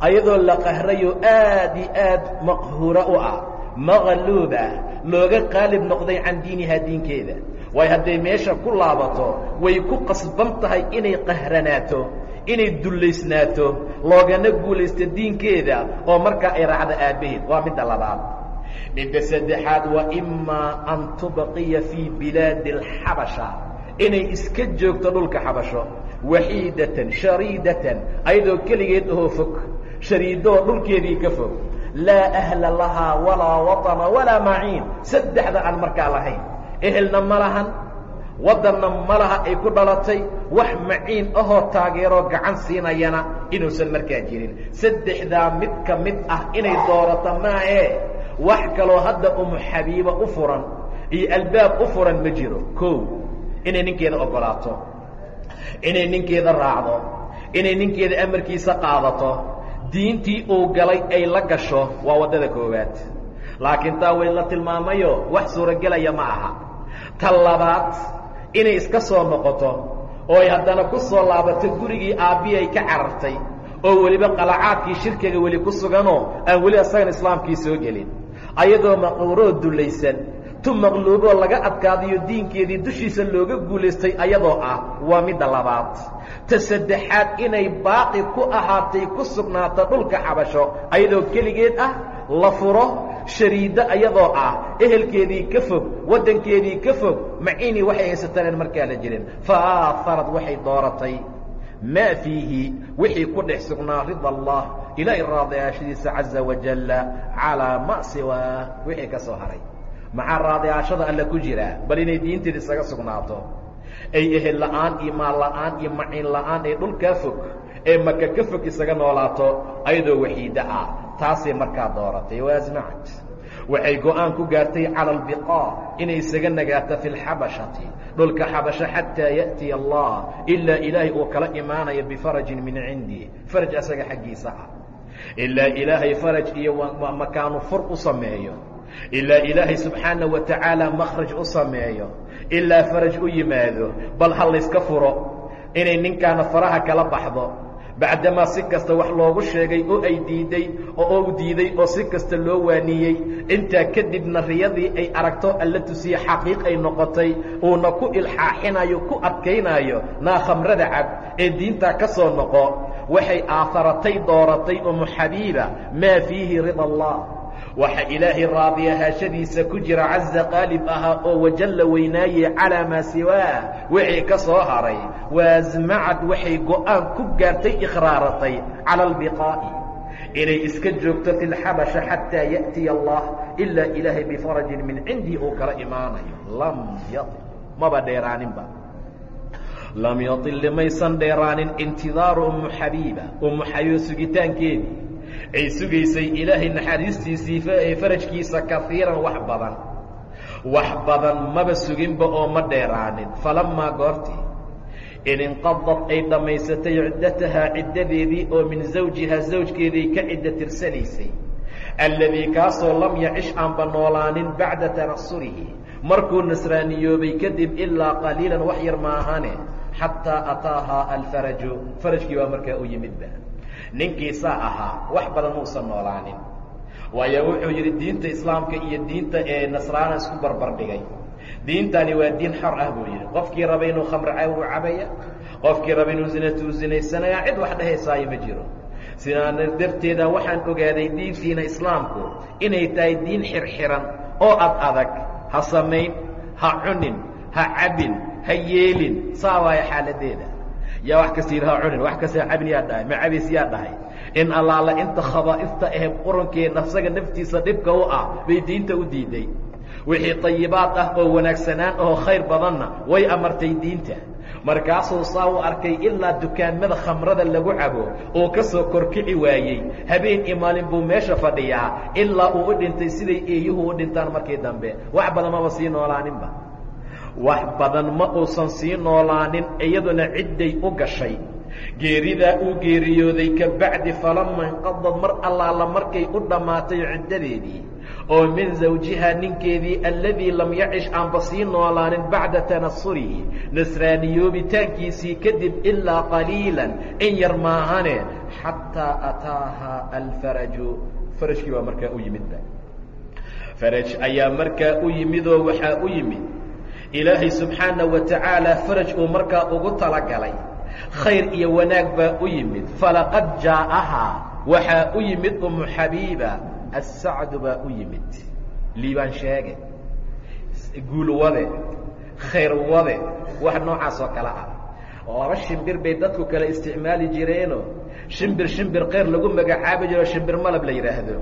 Ayadoo la qahrayo aad iyo aad maqhuura u ah. Maqluuba looga qaalib noqday can diinihaa diinkeeda. Waayo hadday meesha ku laabato way ku qasban tahay inay qahranaato inay dullaysnaato loogana guulaysto diinkeeda oo markaa ay raacdo aabbaheed. Waa midda labaad. Midda saddexaad wa imaa an tubqiya fii bilaadi alxabasha. Inay iska joogto dhulka xabasho. Waxiidatan shariidatan ayadoo keligeed ahoo fog. Shariidoo dhulkeedii ka fog. Laa ahla lahaa walaa waطana walaa maciin. Saddexda aan markaa lahayn. Ehelna ma lahan waddanna ma laha ay ku dhalatay wax maciin ahoo taageeroo gacan siinayana inuusan markaa jirin. Saddexdaa mid ka mid ah inay doorato maahee wax kaloo hadda umu xabiiba u furan iyo albaab u furan ma jiro. Kow inay ninkeeda oggolaato inay ninkeeda raacdo inay ninkeeda amarkiisa qaadato diintii uu galay ay la gasho waa waddada koowaad. Laakiin taa way la tilmaamayo wax suuragelaya ma aha. Ta labaad inay iska soo noqoto oo ay haddana ku soo laabato gurigii aabbii ay ka carartay oo weliba qalacaadkii shirkiga weli ku suganoo aan weli asagan islaamkii soo gelin. Ayadoo maqhuuroo dullaysan tu maqluuboo laga adkaadayo diinkeedii dushiisa looga guulaystay ayadoo ah waa midda labaad. Ta saddexaad inay baaqi ku ahaatay ku sugnaato dhulka xabasho ayadoo keligeed ah la furo shariiddo ayadoo ah ehelkeedii ka fog waddankeedii ka fog maciinii waxay haysataneen markaa la jirin. Faaaharad waxay dooratay maa fiihi wixii ku dhex sugnaa rida allah ilaahay raadiyaashadiisa caza wajalla calaa ma siwaa wixii ka soo haray. Maxaa raadiyaashada alle ku jiraa bal inay diinteeda isaga sugnaato. Ay ehel la'aan iyo maal la'aan iyo maciin la'aan ee dhulkaa fog ee maka ka fog isaga noolaato ayadoo waxiidda ah taasay markaa dooratay. Waasmacad waxay go'aan ku gaartay cala albiqaa inay isaga nagaato fi lxabashati dhulka xabasho xataa ya'tiya allah ilaa ilaahay uu kala imaanayo bifarajin min cindi faraj asaga xaggiisa ah. Ilaa ilaahay faraj iyo makaanu fur u sameeyo. Ilaa ilaahay subxaana wa tacaala makhraj u sameeyo. Ilaa faraj u yimaado bal ha layska furo. Inay ninkaana faraha kala baxdo bacdamaa si kasta wax loogu sheegay oo ay diiday oo u diiday oo si kasta loo waaniyey intaa kadibna riyadii ay aragto alla tusiye xaqiiq ay noqotay uuna ku ilxaaxinayo ku adkaynaayo naa khamrada cab ee diintaa ka soo noqo waxay aaharatay dooratay umu xabiiba maa fiihi rida allah waxa ilaahay raadiyahaashadiisa ku jira caza qaalib ahaa oo wajalla weynaaye calaa maa siwaah wixii ka soo haray. Waasmacad waxay go'aan ku gaartay ikhraaratay cala albiqaa'i inay iska joogto fi lxabasha xataa ya'tiya allah ilaa ilaahay bifarajin min cindii uu kala imaanayo. Lam yail maba dheeraaninba lam yail limaysan dheeraanin intidaaru ummu xabiiba ummu xabiiba sugitaankeedii ay sugaysay ilaahay naxariistiisii ee farajkiisa kaiiran wax badan. Wax badan maba suginba oo ma dheeraanin. Falammaa goortii in inqadad ay dhammaysatay ciddatahaa ciddadeedii oo min zawjihaa zawjkeeday ka cidda tirsanaysay. Alladii kaasoo lam yacish aanba noolaanin bacda tanasurihi markuu nasraaniyoobay kadib ilaa qaliilan wax yar maahane xataa ataahaa alfaraju. Farajkii waa markaa u yimidba ninkiisaa ahaa wax badan muusan noolaanin. Waayo wuxuu yidhi diinta islaamka iyo diinta ee nasraana isku barbar dhigay. Diintani waa diin xor ah buu yidhi. Qofkii raba inuu khamr uu cabaya qofkii raba inuu zinatu zinaysanaya cid wax dhahaysaayo ma jiro. Sidaana darteeda waxaan ogaaday diintiina islaamku inay tahay diin xirxiran oo ad adag. Ha samayn ha cunin ha cabin ha yeelin saa waayo xaaladeeda yaa wax kasta yidhi ha cunin wax kasta ha cabin yaa dhahay ma cabays yaa dhahay in allaala inta khabaa'ifta ahe qurankee nafsaga naftiisa dhibka u ah bay diinta u diiday. Wixii tayibaad ah oo wanaagsanaan oo khayr badanna way amartay diinta. Markaasuu saa u arkay ilaa dukaamada khamrada lagu cabo oo ka soo korkici waayey. Habeen iyo maalin buu meesha fadhiyaa ilaa uu u dhintay siday eeyuhu u dhintaan markii dambe. Wax badan maba sii noolaaninba wax badan ma uusan sii noolaanin iyaduna cidday u gashay. Geeridaa uu geeriyooday ka bacdi falama inqadad mar allaala markay u dhammaatay ciddadeedii. Oo min zawjihaa ninkeedii alladii lam yacish aanba sii noolaanin bacda tanasurihi nasraaniyoobitaankiisii kadib ilaa qaliilan in yar maahane xataa ataahaa alfaraju. Farajkii baa markaa u yimidba faraj ayaa markaa u yimidoo waxaa u yimid ilaahay subxaanaه wa tacaala faraj uu markaa ugu talagalay. Khayr iyo wanaag baa u yimid. Falaqad jaa'ahaa waxaa u yimid umu xabiiba assacdu baa u yimid. Liibaan sheege. Guul wade khayr wade wax noocaas oo kale ah. Laba shimbir bay dadku kale isticmaali jireeno. Shimbir shimbir khayr lagu magacaabi jiro shimbir malab la yidhaahdo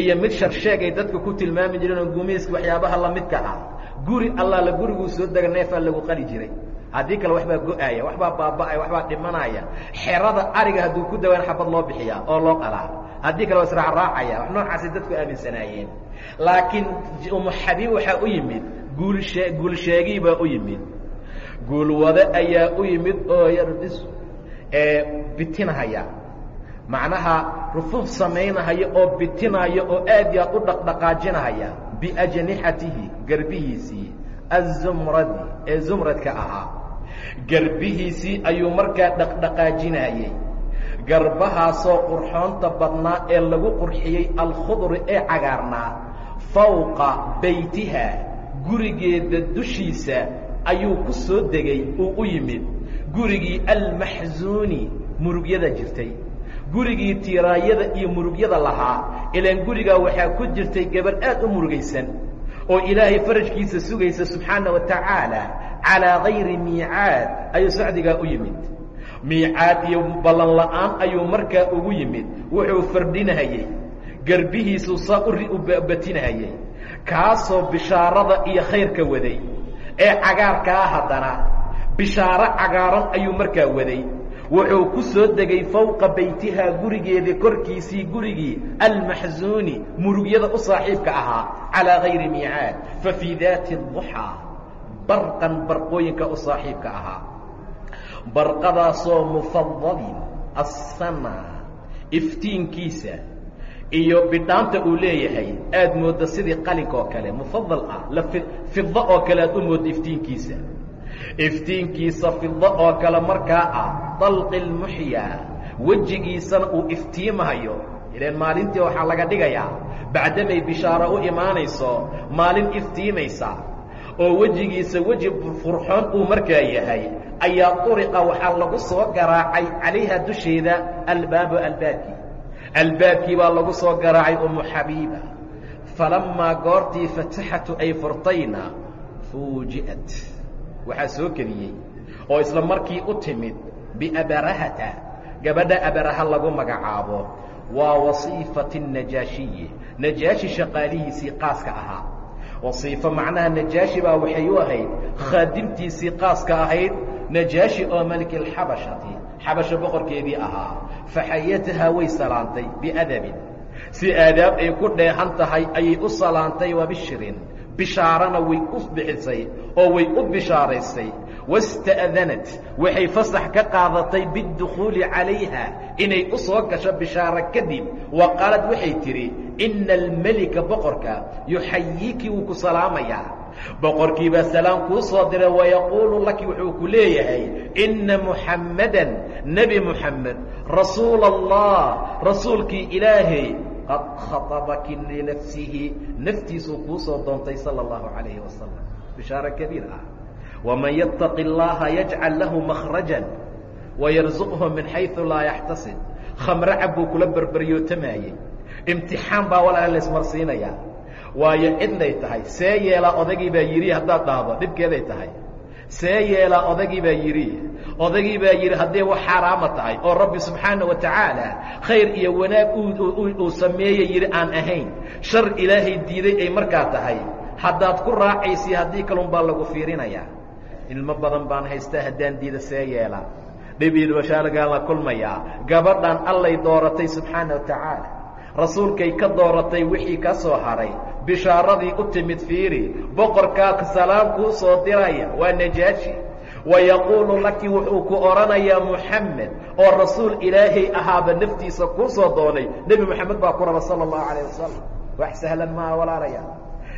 iyo mid sharsheegay dadka ku tilmaami jireen oo gumayska waxyaabaha lamidka ah guri allaala guriguu soo dega neefaa lagu qali jiray. Haddii kale waxbaa go'aya waxbaa baaba'aya waxbaa dhimanaya. Xerada ariga hadduu ku dawaan xabad loo bixiyaa oo loo qalaa haddii kale waa israacraacaya wax noocaasay dadku aaminsanaayeen. Laakiin umu xabiib waxaa u yimid guulshee guulsheegii baa u yimid. Guulwade ayaa u yimid oo yardis ee bitinahaya. Macnaha rufuuf samaynahaya oo bitinaya oo aad iyo aad u dhaqdhaqaajinahaya biajnixatihi garbihiisii azumradi ee zumradka ahaa. garbihiisii ayuu markaa dhaqdhaqaajinayey. garbahaasoo qurxoonta badnaa ee lagu qurxiyey alkhudri ee cagaarnaa. fawqa baytiha gurigeeda dushiisa ayuu ku soo degay uu u yimid. gurigii almaxsuuni murugyada jirtay gurigii tiiraayada iyo murugyada lahaa ilaan gurigaa waxaa ku jirtay gabar aad u murugaysan oo ilaahay farajkiisa sugaysa subxaana wa tacaala calaa gayri miicaad ayuu sacdigaa u yimid. Miicaad iyo ballan la'aan ayuu markaa ugu yimid wuxuu fardhinahayey garbihiisuu saa u batinahayey kaasoo bishaarada iyo khayrka waday. Ee cagaarkaa haddana bishaaro cagaaran ayuu markaa waday wuxuu ku soo degay fawqa baytihaa gurigeeda korkiisii gurigii almaxsuuni murugyada u saaxiibka ahaa calaa gayri miicaad fa fii daati duxaa barqan barqooyinka u saaxiibka ahaa. Barqadaasoo mufadalin assana iftiinkiisa iyo bidhaanta uu leeyahay aad moodda sidii qalinka oo kale mufadal ah la fida oo kale aad u moodda iftiinkiisa iftiinkiisa fida oo kale markaa ah dalqi lmuxyaa wejigiisana uu iftiimahayo. Ilaan maalintii waxaa laga dhigayaa bacdamay bishaaro u imaanayso maalin iftiimaysa oo wejigiisa weji furxoon uu markaa yahay ayaa uriqa waxaa lagu soo garaacay calayha dusheeda albaabu albaabkii albaabkii baa lagu soo garaacay umu xabiiba falammaa goortii fataxatu ay furtayna fuuji'at waxaa soo keliyey oo isla markii u timid biabarahata gabadha abaraha lagu magacaabo waa wasiifati najaashiyi. Najaashi shaqaalihiisii qaaska ahaa. Wasiifo macnaha najaashi baa waxay u ahayd khaadimtiisii qaaska ahayd najaashi oo meliki alxabashati xabasho boqorkeedii ahaa. Faxayatahaa way salaantay biadabin. Si aadaab ay ku dheehan tahay ayay u salaantay wa bishirin bishaarana way u bixisay oo way u bishaaraysay. Wasta'danat waxay fasax ka qaadatay biاdukhuuli calayha inay u soo gasho bishaaro kadib. Wa qaalad waxay tidhi ina almelika boqorka yuxayiiki wuu ku salaamayaa boqorkii baa salaam kuu soo diray wayaquulu laki wuxuu ku leeyahay ina muxammadan nebi muxamed rasuula allah rasuulkii ilaahay qad khaطabaki linafsihi naftiisuu kuu soo doontay salى اllahu calayhi wasalam bishaaro kabiir ah waman yattaqi اllaha yajcal lahu makhraja wayarzuqhu min xayثu laa yaxtasib khamre cab buu kula berberyootamayey imtixaan baa walaala laismarsiinayaa waayo cidlay tahay see yeelaa odagii baa yidhi haddaad dhahdo dhibkeeday tahay see yeelaa odagii baa yidhi. Odagii baa yidhi hadday wax xaaraama tahay oo rabbi subxaana wa tacaala khayr iyo wanaag uu sameeye yidhi aan ahayn. Shar ilaahay diiday ay markaa tahay. Haddaad ku raacaysi haddii kalun baa lagu fiirinayaa ilmo badan baan haystaa haddaan diida see yeelaa dhibiid washaalgaan la kulmayaa gabadhan allay dooratay subxaana wa tacaala rasuulkay ka dooratay wixii ka soo haray. Bishaaradii u timid fiiri boqorkaa salaam kuu soo diraya waa najaashi. Wayaquulu laki wuxuu ku odhanayaa muxamed oo rasuul ilaahay ahaaba naftiisa kuu soo doonay. Nebi moxamed baa ku raba sala allahu calayh wasalam wax sahlan maaha walaalaya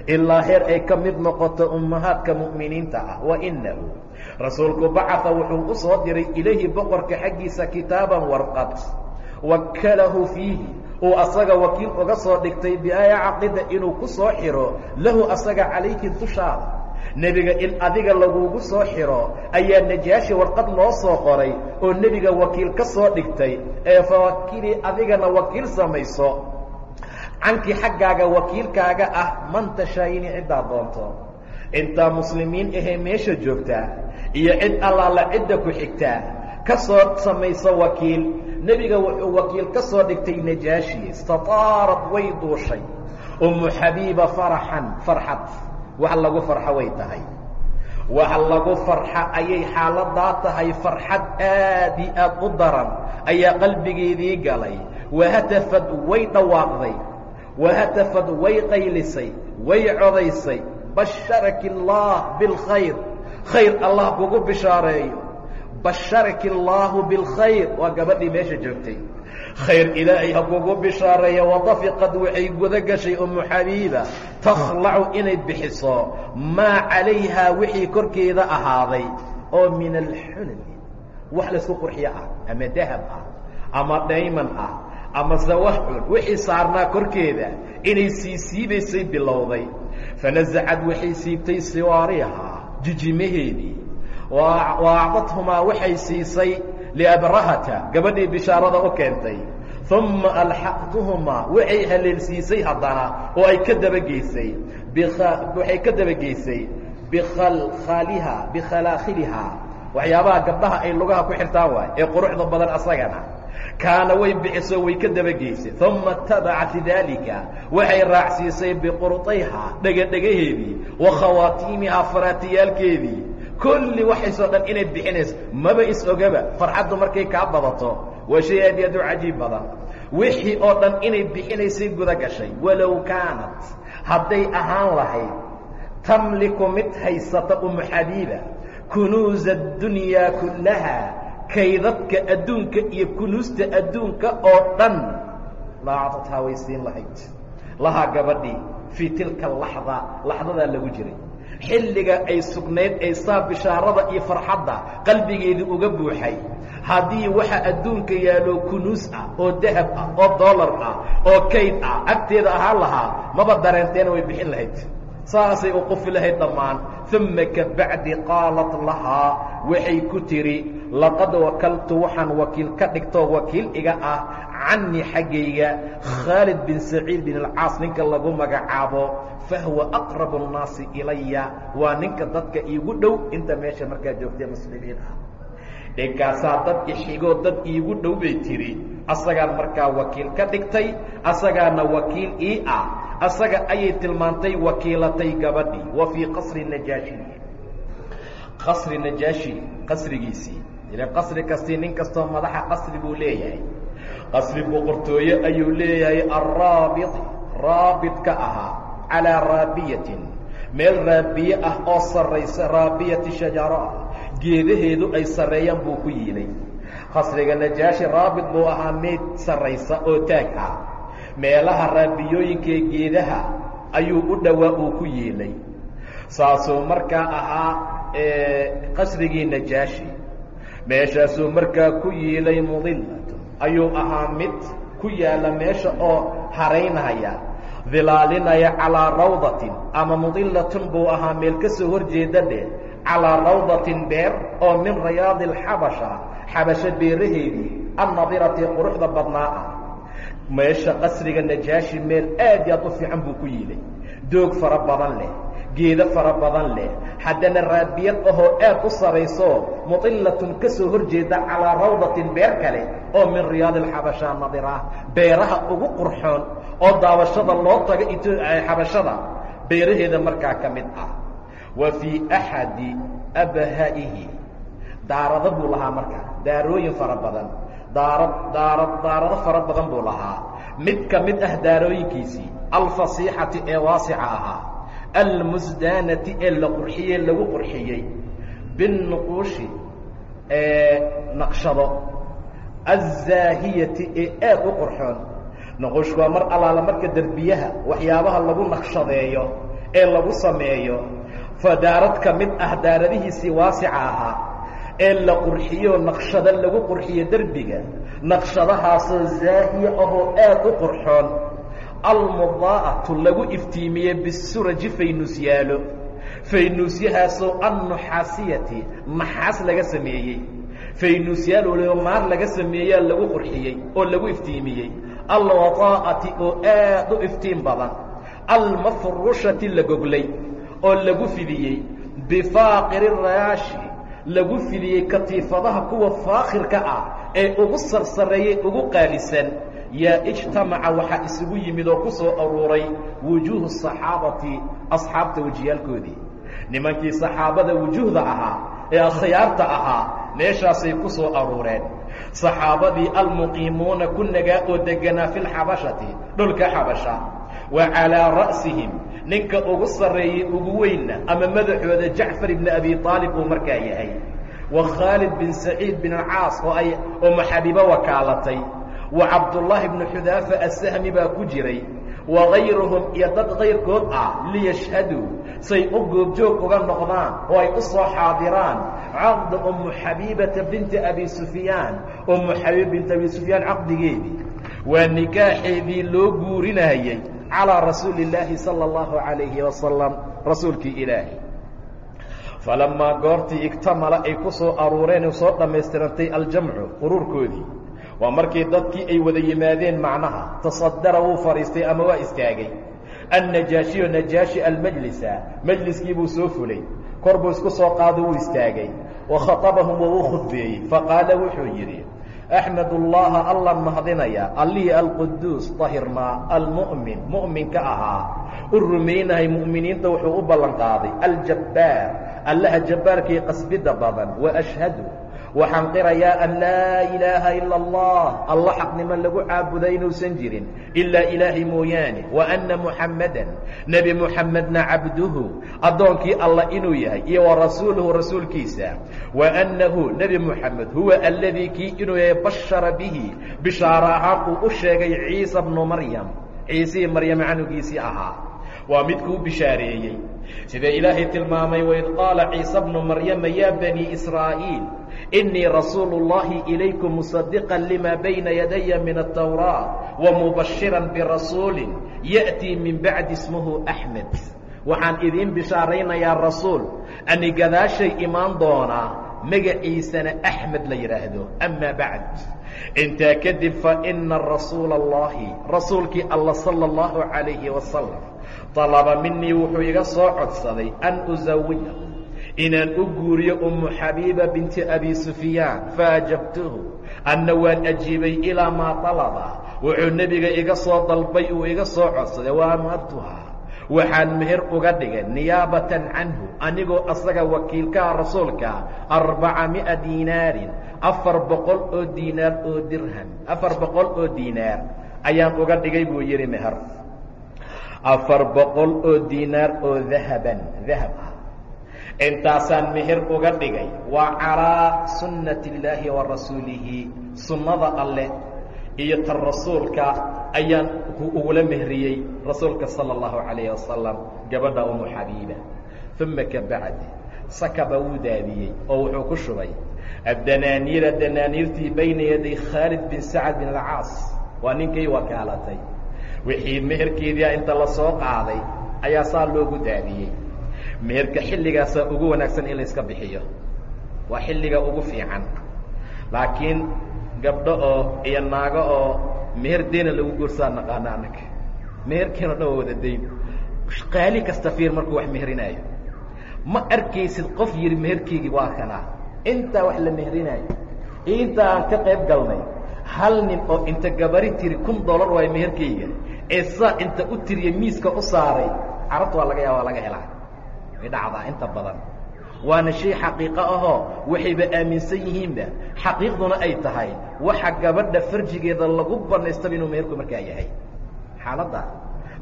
ilaa heer ay ka mid noqoto ummahaadka mu'miniinta ah wa inahu rasuulku bacaa wuxuu u soo diray ilayhi boqorka xaggiisa kitaaban warqad. Wakalahu fiihi uu asaga wakiil uga soo dhigtay biaaya caqida inuu ku soo xiro lahu asaga calayhi dushaada nebiga in adiga lagugu soo xiro ayaa najaashi warqad loo soo qoray oo nebiga wakiil ka soo dhigtay ee fawakilii adigana wakiil samayso. Cankii xaggaaga wakiilkaaga ah man tashaayini ciddaa doonto. Intaa muslimiin ahee meesha joogtaa iyo cid allaala cidda ku xigtaa ka soo samayso wakiil nebiga wuxuu wakiil ka soo dhigtay najaashi. Istataarat way duushay. Ummu xabiiba faraxan farxad. Wax lagu farxo way tahay. Wax lagu farxa ayay xaaladaa tahay. Farxad aad i aad u daran ayaa qalbigeedii galay. Wahatafad way dhawaaqday. Wahatafad way qaylisay. Way codaysay. Basharaki اllaah biاlkhayr khayr allah kugu bishaareeyo basharaki اllaahu biاlkhayr waa gabadhii meesha joogtay. Khayr ilaahay ha kugu bishaareeya wadafiqad waxay guda gashay umu xabiiba takhlacu inay bixiso maa calayhaa wixii korkeeda ahaaday. Oo min alxulmi wax laysku qurxiyo ah ama dahab ah ama dhayman ah ama sawaxun wixii saarnaa korkeeda inay sii siibaysay bilowday. Fanasacad waxay siibtay siwaarihaa jijimaheedii wa acdathumaa waxay siisay liabrahata gabadhii bishaarada u keentay. Uma alxaqtuhumaa waxay haleelsiisay haddana oo ay ka dabageysay. Waxay ka dabageysay bikalkhaliha bikhalakhilihaa waxyaabaha gabdhaha ay lugaha ku xirtaan waay ee quruxda badan asagana. Kaana way bixiso way ka dabageysay. Uma tabacat lidaalika waxay raacsiisay biqurطayhaa dhegadhegaheedii wa khawaatiimihaa faraatiyaalkeedii kulli waxaysoo dhan inay bixinayso maba is-ogaba farxaddu markay kaa badato waa shay aad iyo aad u cajiib badan. Wixii oo dhan inay bixinaysay guda gashay walow kaanat hadday ahaan lahayd tamliku mid haysata umu xabiiba kunuuza adunyaa kullaha kaydadka adduunka iyo kunuusta adduunka oo dhan laacadadhaa way siin lahayd. Lahaa gabadhii fii tilka laxda laxdadaa lagu jiray xilliga ay sugnayd ay saa bishaarada iyo farxadda qalbigeedii uga buuxay. Haddii waxa adduunka yaallo kunuus ah oo dahab ah oo dollar ah oo kayd ah agteeda ahaan lahaa maba dareenteena way bixin lahayd. Saasay u qufi lahayd dhammaan. Uma kabacdi qaalat lahaa waxay ku tidhi laqad wakaltu waxaan wakiil ka dhigtoo wakiil iga ah canii xaggayga khaalid bin saciid bin alcaas ninka lagu magacaabo fahuwa aqrabu الnaasi ilaya waa ninka dadka iigu dhow inta meesha markaa joogtay muslimiin. Ah dhinkaasaa dad ixigoo dad iigu dhow bay tidhi asagaan markaa wakiil ka dhigtay asagaana wakiil ii ah. Asaga ayay tilmaantay wakiilatay gabadhii. Wa fii qasri najaashi. Qasri najaashi qasrigiisii. Ilan qasri kastii nin kastoo madaxa qasri leeyahay qasri boqortooye ayuu leeyahay alraabiti raabit ka ahaa calaa raabiyatin. Meel raabiye ah oo sarraysa raabiyati shajara geedaheedu ay sarreeyaan buu ku yiilay. Qasriga najaashi raabit buu ahaa meyd sarraysa oo taag ah. Meelaha raabiyooyinkaee geedaha ayuu u dhowaa uu ku yiilay. Saasuu markaa ahaa qasrigii najaashi. Meeshaasuu markaa ku yiilay mudillatun ayuu ahaa mid ku yaalla meesha oo haraynaya. Dilaalinaya calaa rawdatin ama mudillatun buu ahaa meel ka soo horjeeda dheh calaa rawdatin beer oo min rayaadi alxabasha xabasho beeraheedii annadirati quruxda badnaa ah. Meesha qasriga najaashi meel aad iyo aad u fiican buu ku yiilay. Doog fara badan leh geedo fara badan leh. Haddana raabiyad ahoo aad u sarayso mutillatun ka soo hor jeeda calaa rawdatin beer kale oo min riyaadi alxabasha nadira beeraha ugu qurxoon oo daawashada loo taga xabashada beeraheeda markaa ka mid ah. Wa fii axadi abhaa'ihi daarado buu lahaa markaa. Daarooyin fara badan. Daarad daarad daarado fara badan buu lahaa. Mid ka mid ah daarooyinkiisii alfasiixati ee waasica ahaa almusdaanati ee la qurxiyey lagu qurxiyey binnuquushi ee naqshado aلzaahiyati ee aad u qurxoon. Nuquushku waa mar allaala marka derbiyaha waxyaabaha lagu naqshadeeyo ee lagu sameeyo fa daarad ka mid ah daaradihiisii waasica ahaa ee la qurxiyo naqshado lagu qurxiyo derbiga naqshadahaasoo zaahiya ahoo aad u qurxoon almudaa'atu lagu iftiimiyey bisuraji faynusyaalo faynuusyahaasoo annuxaasiyati naxaas laga sameeyey. Faynuusyaal waliba maar laga sameeyaa lagu qurxiyey oo lagu iftiimiyey. Alwadaa'ati oo aad u iftiin badan. Almafrushati la goglay oo lagu fidiyey. Bifaaqiri raashi lagu fidiyey katiifadaha kuwa faakhirka ah ee ugu sarsareeyey ugu qaalisan yaa ijtamaca waxaa isugu yimid oo ku soo aruuray wujuuhu saxaabati asxaabta wejiyaalkoodii. Nimankii saxaabada wujuuhda ahaa ee akhyaarta ahaa meeshaasay ku soo aruureen. Saxaabadii almuqiimuuna ku nagaa oo deganaa fi lxabashati dhulka xabasha. Wa calaa ra'sihim ninka ugu sarreeyey ugu weynna ama madaxooda jacfar ibni abi aalib uu markaa yahay. Wa khaalid bin saciid bin alcaas oo ay oo maxabibo wakaalatay wa cabdullaahi bnu xudaafa assahmi baa ku jiray wa gayruhum iyo dad kayrkood ah liyashhaduu say u goobjoog uga noqdaan oo ay u soo xaadiraan caqda ummu xabiibata binti abi sufyaan ummu xabiib binti abi sufyaan caqdigeedii waa nikaaxeedii loo guurinayey calىa rasuuli اllaahi salى اllahu عalayhi wasalam rasuulkii ilaahi falamaa goortii igtamala ay ku soo aruureen oo soo dhammaystirantay aljamcu quruurkoodii waa markii dadkii ay wada yimaadeen macnaha tasadara wuu fadhiistay ama waa istaagay annajaashiyo najaashi almajlisa majliskii buu soo fulay. Kor buu isku soo qaado wuu istaagay wa khaطabahum waa uu khudbeeyey faqaala wuxuu yidhi axmed ullaha allan mahadinaya allihii alquduus dahirnaa almu'min mu'minka ahaa. U rumaynahay mu'miniinta wuxuu u ballan qaaday. Aljabbaar allaha jabbaarkii qasbidda badan waashhadu waxaan qirayaa an laa ilaaha ila allah alla xaqnimo lagu caabuda inuusan jirin. Ilaa ilaahay mooyaane. Wa anna muxammadan nebi muxammedna cabduhu addoonkii allah inuu yahay iyo wa rasuuluhu rasuulkiisa. Wa annahu nebi muxamed huwa alladii kii inuu yahay bashara bihi. Bishaaro ahaan uu u sheegay ciisa bnu maryam. Ciisihii maryam canugiisii ahaa waa midkuu bishaareeyey sida ilaahay tilmaamay waid qaala ciisa bnu maryama yaa bani israa'iil inii rasuulu اllahi ilaykum musadiqa lima bayna yadaya min الtawraaة wamubashira birasuuli ya'tii min bacdi ismuhu axmed waxaan idiin bishaaraynayaa rasuul ani gadaashay imaan doonaa magaciisana axmed la yidhaahdo ama bacd intaa kadib faina rasuula اllahi rasuulkii alla salى اllahu عalayhi wasalam طalaba minii wuxuu iga soo codsaday an usawija inaan u guuriyo ummu xabiiba binti abi sufyaan faajabtuhu anna waan ajiibay ilaa maa طalaba wuxuu nebiga iga soo dalbay uu iga soo codsaday wa waxaan meher uga dhigay niyaabatan canhu anigoo asaga wakiilkaha rasuulka arbaca mi'a diinaarin afar boqol oo diinaar oo dirham afar boqol oo diinaar ayaan uga dhigay buu yidhi meher afar boqol oo diinaar oo dahaban dahab ah intaasaan meher uga dhigay. Waa calaa sunnati illaahi wa rasuulihi sunnada alleh iyo tan rasuulka ayaan ugula mehriyey rasuulka sala allahu calayhi wasalam gabadha umu xabiiba. Uma ka bacdi sakaba wuu daadiyey oo wuxuu ku shubay. Addanaaniira danaaniirtii bayna yaday khaalid bin sacad bin alcaas waa ninkay wakaalatay wixii meherkeedia inta la soo qaaday ayaa saa loogu daadiyey. Meherka xilligaasaa ugu wanaagsan in layska bixiyo. Waa xilliga ugu fiican. Laakiin gabdho oo iyo naago oo meher deyna lagu guursaa naqaana anaga meherkeena dhan waa wada dayn qaali kasta fiir markuu wax meherinaayo ma arkaysid qof yidhi meherkeygii waa kanaa? Intaa wax la meherinaayo intaa aan ka qayb galnay. Hal nin oo inta gabari tiri kun dollar waay meherkeyga saa inta u tiriya miiska u saaray carabta waa laga yaaba waa laga helaa. Way dhacdaa inta badan. Waana shay xaqiiqo ahoo waxayba aaminsan yihiinba. Xaqiiqduna ay tahay waxa gabadha farjigeeda lagu banaystaba inuu meherku markaa yahay. Xaaladda.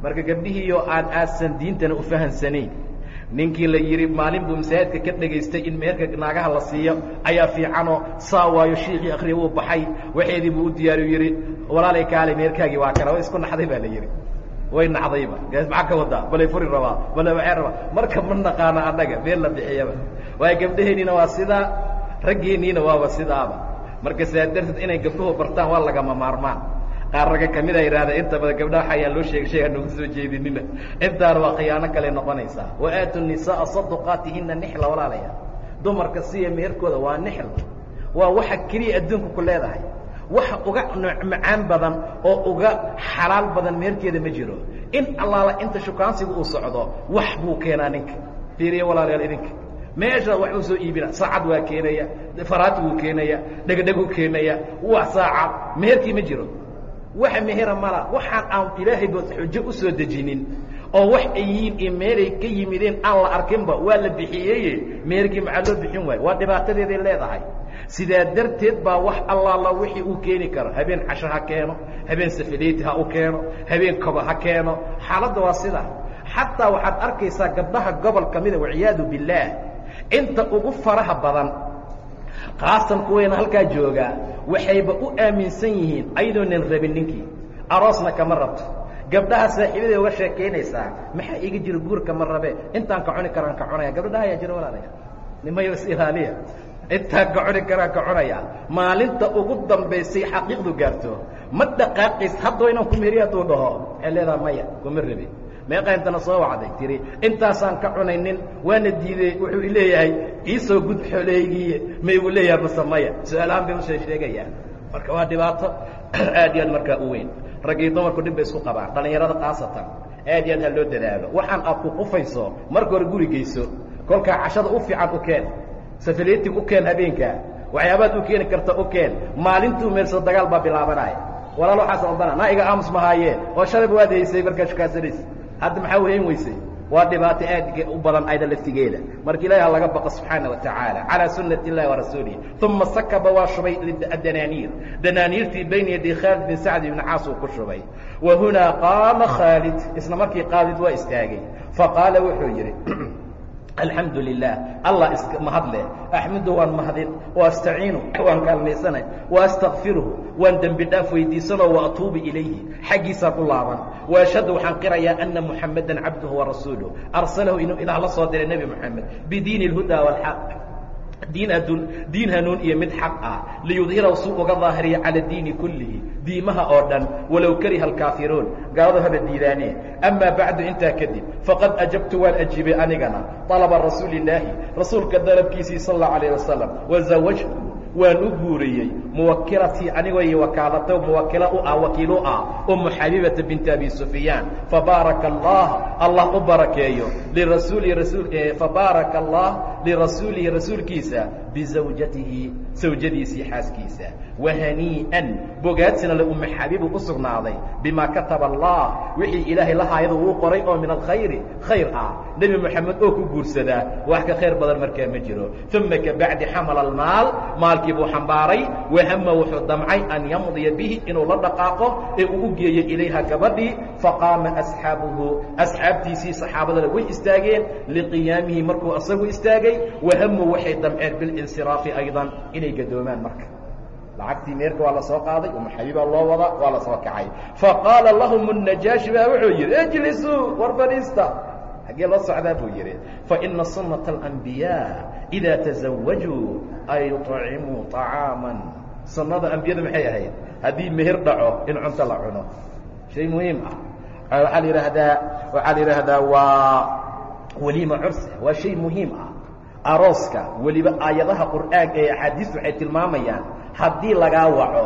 Marka gabdhihiioo aan aadsan diintana u fahansanayn ninkii la yidhi maalin buu masaajidka ka dhegaystay in meherka naagaha la siiyo ayaa fiicanoo saa waayo shiikii akriya wuu baxay. Waxeedii buu u diyaariyu yidhi walaalay kaalay meherkaagii waa kana way isku naxday baa la yidhi way nacdayba maxaa ka wadaa? Balay furi rabaa bale waxay rabaa. Marka ma naqaano annaga meel la bixiyaba. Waayo gabdhaheenniina waa sidaa raggeeniina waaba sidaaba. Marka saa darteed inay gabdhuhu bartaan waa lagama maarmaan qaar ragga ka mid a yidhahdeen inta badan gabdhaha waxa ayaan loo sheegay shay hanogu soo jeedinina. Intaana waa khiyaano kale noqonaysaa. Wa aatu nisaaa saduqaatihina nixla walaalaya dumarka siya meherkooda waa nixl. Waa waxa keliya adduunka ku leedahay. Waxa uga macaan badan oo uga xalaal badan meherkeeda ma jiro. In allaala inta shukaansiga uu socdo wax buu keenaa ninka. Fiiriya walaalayaal idinka. Meesha wax uu soo iibina saacad waa keenaya faraati wuu keenaya dhegdheguu keenaya waa saacad meherkii ma jiro waxa mehera mala waxaan aan ilaahay ba xujo u dejinin oo wax ay yihiin iyo meelay ka yimideen aan la arkinba waa la bixiyeye meherkii maxaa loo bixin waayo waa dhibaatadeeday leedahay. Sidaa darteed baa wax allaala wixii uu keeni karo. Habeen casho ha keeno habeen safaleyti ha u keeno habeen kobo ha keeno. Xaaladda waa sidaa xataa waxaad arkaysaa gabdhaha gobol mida waciyaadu billaah. Inta ugu faraha badan khaasan kuwayna halkaa joogaa waxayba u aaminsan yihiin ayadoonan rabin ninkii aroosna kama rabto gabdhaha saaxiibaday uga sheekaynaysaa maxaa iga jira guurka ma rabe intaan ka cuni karaan ka cunaya gabdhaha ayaa jira walaalaya nimayo is ilaaliya intaan ka cuni karaan ka cunaya maalinta ugu dambaysay xaqiiqdu gaarto ma dhaqaaqays haddaba inaan ku meheriy hadduu dhaho waxay leedaha maya kuma rabi intana soo wacday. Tiri intaasaan ka cunaynin waana diiday wuxuu ileeyahay iisoo gud xoleeygii ma igu leeyahay mase maya su'aalahaan bay u soo sheegayaan. Marka waa dhibaato aad iyo aad markaa u weyn. Raggii dumarku dhib bay isku qabaan. Dhallinyarada khaasatan aad iyo aad ha loo dadaalo. Waxaan aad ku qufayso marka hore guri geyso kolkaa cashada u fiican u keen. Safaleeti u keen habeenkaa waxyaabaad u keeni karta u keen. Maalintuu meelsado dagaal baa bilaabanaya walaal waxaas odana naa iga aamus mahaayee oo shalayba waad haysay markaa shukaasanaysa hadda maxaa wahayn weysay? Waa dhibaato aad u badan ayda laftigeeda. Marka ilahi ha laga baqo subxaana wa tacaala calaa sunati اllahi warasuulihi uma sakaba waa shubay danaaniir danaaniirtii bayna yaday khaalid bin sacd ibn caas uu ku shubay. Wa hunaa qaama khaalid isla markii khaalid waa istaagay. Faqaala wuxuu yidhi alxamdu lilah allah iska mahadle axmudu waan mahadin waastaciinu waan kaalmaysanay. Waastakfiruhu waan dembi dhaaf weydiisanoo waatuubu ilayhi. Xaggiisaa ku laaban. Waashhadu waxaan qirayaa ana muxamadan cabduhu warasuuluh arsalahu inuu ilaah la soo diray nebi moxamed bidiini اlhuda wاlxaq diin hanuun iyo mid xaq ah. Liyudhirahu suu uga daahiriya cala diini kullihi. Diimaha oo dhan walow kariha alkaafiruun. Gaaladu haba diidaane amaa bacdu intaa kadib faqad ajabtu waan ajiibay anigana. طalaba rasuuli illaahi rasuulka dalabkiisii sal اllahu alayh wasalam wazawajtu waan u guuriyey. Muwakilatii anigoo wakaalata muwakila u ah wakiil u ah umu xabibata binti abi sufyaan. Fabaaraka allah allah u barakeeyo. Lirasuuli fabaaraka allah lirasuulihi rasuulkiisa bizawjatihi sawjadiisii xaaskiisa wahanii'an bogaadsina le umu xabibu u sugnaaday bimaa kataba allah wixii ilaahay lahaayada uu qoray oo min alkhayri khayr ah nebi moxamed oo ku guursadaa wax ka khayr badan markaa ma jiro uma kabacdi xamala almaal maalkii buu xambaaray wahama wuxuu damcay an yamdiya bihi inuu la dhaqaaqo ee uu u geeyo ilayha gabadhii faqaama asxaabuhu asxaabtiisii saxaabadana way istaageen liqiyaamihi markuu isagu istaagay wahamu waxay damceen bilinsiraafi aydan inay gadoomaan marka lacagtii meerka waa la soo qaaday uma xabibaa loo wadaa waa la soo kacay faqaala lahum الnajaashi baa wuxuu yidhi ijlisuu war fadhiista xaggee loo socdaa buu yidhi faina sunaةa الأnbiyaa إidaa تزawajuu ay yuطcimuu طacaama sunada ambiyada maxay ahayd haddii meher dhaco in cunto la cuno shay muhiim ah waxaa la yidhaahdaa waxaa la yidhaahdaa waa weliima cursa waa shay muhiim ah arooska weliba aayadaha qur'aanka ee axaadiistu waxay tilmaamayaan haddii lagaa waco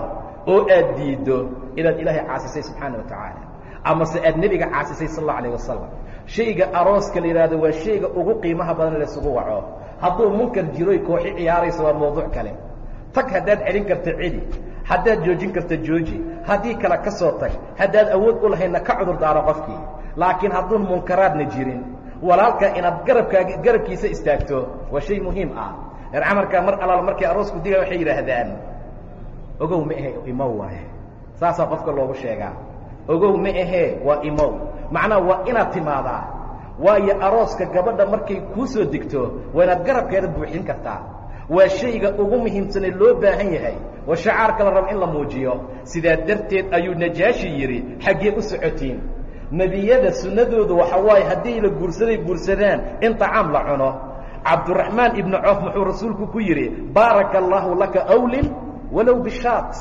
oo aad diiddo inaad ilaahay caasisay subxaana wa tacaala amase aad nebiga caasisay sal اllau alayه wasalam shayga arooska la yidhaahdo waa shayga ugu qiimaha badan laysugu waco. Hadduu munkar jiroy kooxi ciyaarayso waa mawduuc kale. Tag haddaad celin karta celi haddaad joojin karta jooji haddii kale ka soo tag haddaad awood u lahaydna ka cudur daaro qofkii. Laakiin hadduun munkaraadna jirin walaalka inaad garabkaaga garabkiisa istaagto waa shay muhiim ah. Reer mar alaal markay aroosku diga waxay yidhaahdaan ogow ma ahe imow waaye. Saasaa qofka loogu sheegaa. Ogow ma ahee waa imow. Macnaha waa inaad timaadaa. Waayo arooska gabadha markay kuu soo degto waa inaad garabkeeda buuxin kartaa. Waa shayga ugu muhiimsanee loo baahan yahay. Oo shacaarka la rabo in la muujiyo. Sidaa darteed ayuu najaashi yidhi xaggee u socotiin nebiyada sunnadoodu waxa waaye haddii la guursaday guursadaan in tacaam la cuno. Cabduraxmaan ibnu coof muxuu rasuulku ku yidhi baaraka allaahu laka awlin walow bishaat.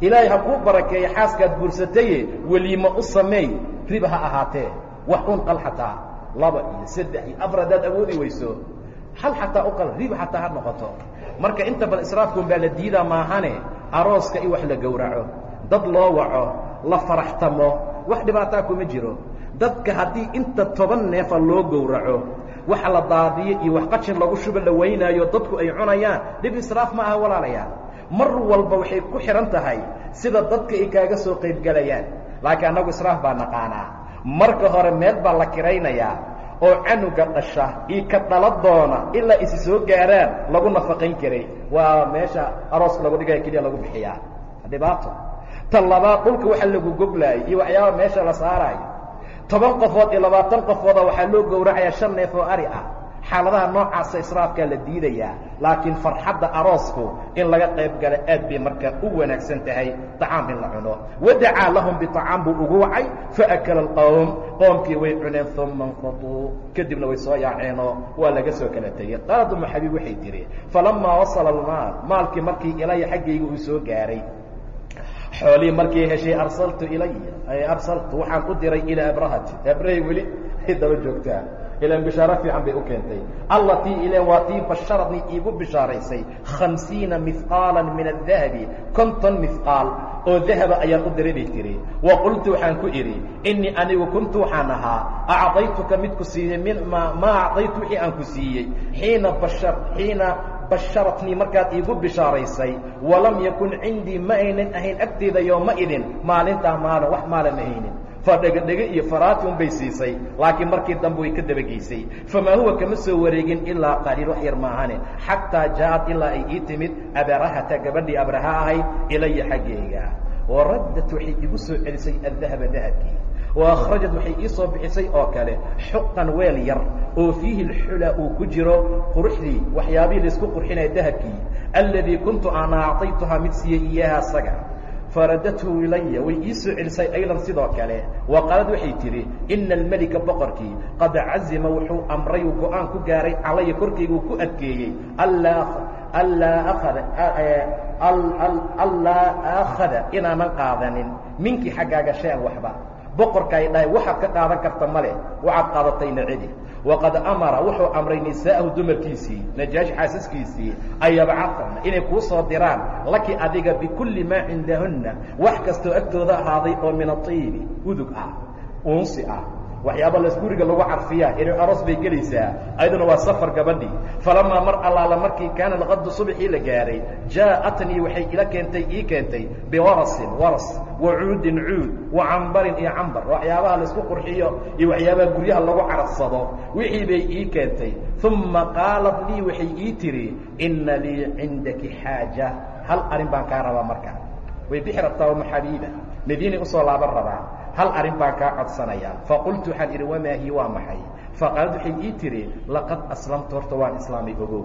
Ilaahay ha kuu barakeeya xaaskaad guursataye weliimo u sameey riba ha ahaatee. Wax un qal xataa laba iyo saddex iyo afar haddaad awoodi weyso. Hal xataa u qal riba xataa ha noqoto. Marka inta badan israafkun baa la diidaa maahane arooska in wax la gowraco. Dad loo waco la faraxtamo wax dhibaataa kuma jiro. Dadka haddii inta toban neefa loo gowraco waxa la daadiyo iyo wax qashin lagu shuba la waynaayo dadku ay cunayaan dhib israaf ma aha walaalayaal. Mar walba waxay ku xidhan tahay sida dadka ay kaaga soo qaybgelayaan laakiin annagu israaf baa naqaanaa. Marka hore meel baa la kiraynayaa oo canuga dhasha iyo ka dhala doona ilaa isi soo gaaraan lagu nafaqayn karay. Waa meesha arooska lagu dhigaya keliya lagu bixiyaa. Dhibaato ta labaad dhulka waxa lagu goglaayay iyo waxyaaba meesha la saaraayo toban qofood iyo labaatan qofooda waxaa loo gowracayaa shan neef oo ari ah xaaladaha noocaasa israafkaa la diidayaa laakiin farxadda aroosku in laga qayb gala aad bay markaa u wanaagsan tahay طacaam in la cuno wadacaa lahum biطacaam buu ugu wacay faakala اlqowm qoomkii way cuneen uma اnfatuu kadibna way soo yaaceenoo waa laga soo kala tegey qaalad umu xabiib waxay tihi falamaa wasala اlmaal maalkii markii ilaya xaggayga uu soo gaaray xoolihii markii heshay arsaltu ilaya arsaltu waxaan u diray ilaa abrahati abrahay weli ay daba joogtaa. Ilan bishaaro fiican bay u keentay. Allatii ilen waa tii basharadnii iigu bishaaraysay khamsiina mihqaala min adahabi konton mihqaal oo dahaba ayaan u diray bay tiri. Wa qultu waxaan ku idhi innii anigu kuntu waxaan ahaa acdaytuka mid ku siiyey min ma maa acdaytu wixii aan ku siiyey xiina bashar xiina basharatnii markaad iigu bishaaraysay walam yakun cindii ma aynan ahayn agteeda yooma idin maalintaa maalin wax maalan ahaynin fadhegadhege iyo faraati un bay siisay laakiin markii dambe way ka dabageysay. Famaa huwa kama soo wareegin ilaa qaliil wax yar maahane xataa jaaءad ilaa ay ii timid abarahata gabadhii abraha ahayd ilaya xaggeyga waraddat waxay igu soo celisay addahaba dahabkii waakhrajat waxay ii soo bixisay oo kale xuqan weel yar oo fiihi اlxula uu ku jiro quruxdii waxyaabihii la isku qurxinaya dahabkii alladii kuntu ana acطaytuhaa mid siiyey iyaaha asaga faradathu ilaya way ii soo celisay aydan sidoo kale. Wa qaalad waxay tidhi ina almelika boqorkii qad cazima wuxuu amray uu go'aan ku gaaray calaya korkayguu ku adkeeyey allaa akhada inaanan qaadanin minkii xaggaaga shay-an waxba boqorka ay dhahay waxaad ka qaadan karta male waxaad qaadatayna cedi waqad amara wuxuu amray nisaa'ahu dumarkiisii najaashi xaasaskiisii an yabcatna inay kuu soo diraan laki adiga bikulli maa cindahunna wax kastoo agtooda ahaaday oo min atiibi udug ah uunsi ah waxyaaba las guriga lagu carfiyaa inay aroos bay gelaysaa ayaduna waa safar gabadhii falamaa mar allaala markii kaana lqadu subxii la gaaray jaa'atnii waxay ila keentay ii keentay biwarasin waras wa cuudin cuud wa cambarin iyo cambar. Waxyaabaha la isku qurxiyo iyo waxyaabaha guryaha lagu cararsado wixii bay ii keentay. Uma qaalat lii waxay ii tidhi ina lii cindaki xaaja. Hal arrin baan kaa rabaa marka way bixi rabtaa uma xabiiba. Madiinay u soo laaban rabaa hal arrin baan kaa codsanayaa. Faqultu waxaan idhi wamaa hi waa maxay? Faqaalad waxay ii tidhi laqad aslamtu horta waan islaamay ogow.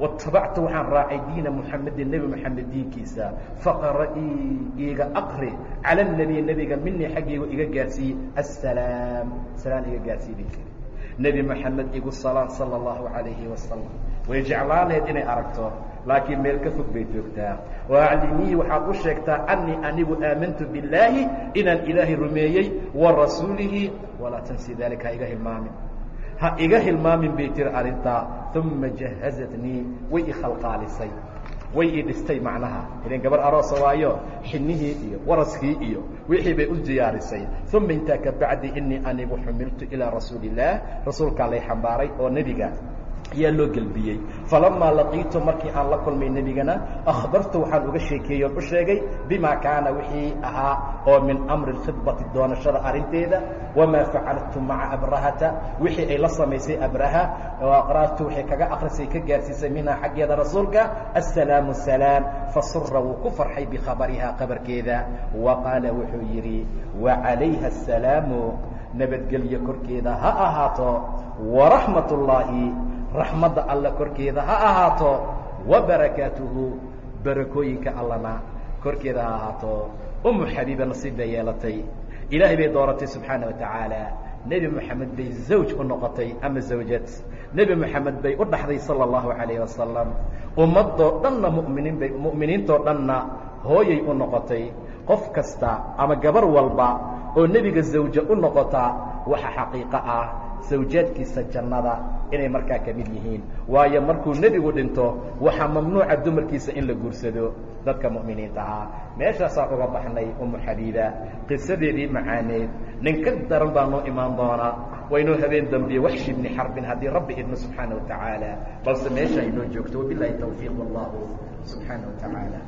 Watabactu waxaan raacay diina muxamedin nebi moxamed diinkiisa. Faqara'ii iiga aqri cala nebiy nebiga minii xaggaygu iga gaarsiiye assalaam. Salaan iga gaarsiiye bay tiri. Nebi moxamed igu salaan sala allahu calayhi wasalam way jeclaan lahayd inay aragto laakiin meel ka fog bay joogtaa. Waaclimii waxaad u sheegtaa anii anigu aamantu billaahi inaan ilaahay rumeeyey wa rasuulihi walaa tansi dalika ha iga hilmaamin. Ha iga hilmaamin bay tiri arrintaa. Uma jahazatnii way ikhalqaalisay way ii dhistay macnaha. Idan gabar aroosa waayo xinihii iyo waraskii iyo wixii bay u diyaarisay. Uma intaa ka bacdi inii anigu xumiltu ilaa rasuuli illaah rasuulkaa lay xambaaray oo nebiga ayaa loo gelbiyey falamaa laqiitu markii aan la kulmay nebigana akhbartu waxaan uga sheekeeyey oon u sheegay bima kaana wixii ahaa oo min amri khidbati doonashada arrinteeda wamaa facaltu maca abrahata. Wixii ay la samaysay abraha aqra'tu waxay kaga akrisay ka gaarsiisay minhaa xaggeeda rasuulka assalaamu salaam. Fasura wuu ku farxay bikhabarihaa qabarkeeda. Wa qaala wuxuu yidhi wacalayha asalaamu nabadgelyo korkeeda ha ahaato. Waraxmat ullaahi raxmadda alla korkeeda. Ha ahaato wa barakaatuhu barakooyinka allana korkeeda ha ahaato. Umu xabiiba nasiib bay yeelatay. Ilaahay bay dooratay subxaana wa tacaala. Nebi moxamed bay zawj u noqotay ama zawjad nebi moxamed bay u dhaxday sala allahu calayh wasalam ummadoo dhanna muminiin bay mu'miniintoo dhanna hooyay u noqotay. Qof kasta ama gabar walba oo nebiga zawjo u noqota waxa xaqiiqo ah zawjaadkiisa jannada inay markaa ka mid yihiin. Waayo markuu nebigu dhinto waxaa mamnuuca dumarkiisa in la guursado dadka mu'miniinta ahaa. Meeshaasaa uga baxnay umu xabiiba qisadeedii macaaneed nin ka daran baa noo imaan doonaa waynoo habeen dambiye waxshi bni xarbin haddii rabbi idmo subxaana wa tacaala balse meesha aynoo joogto wabilaahi tawfiiq wallahu subxaana wa tacaala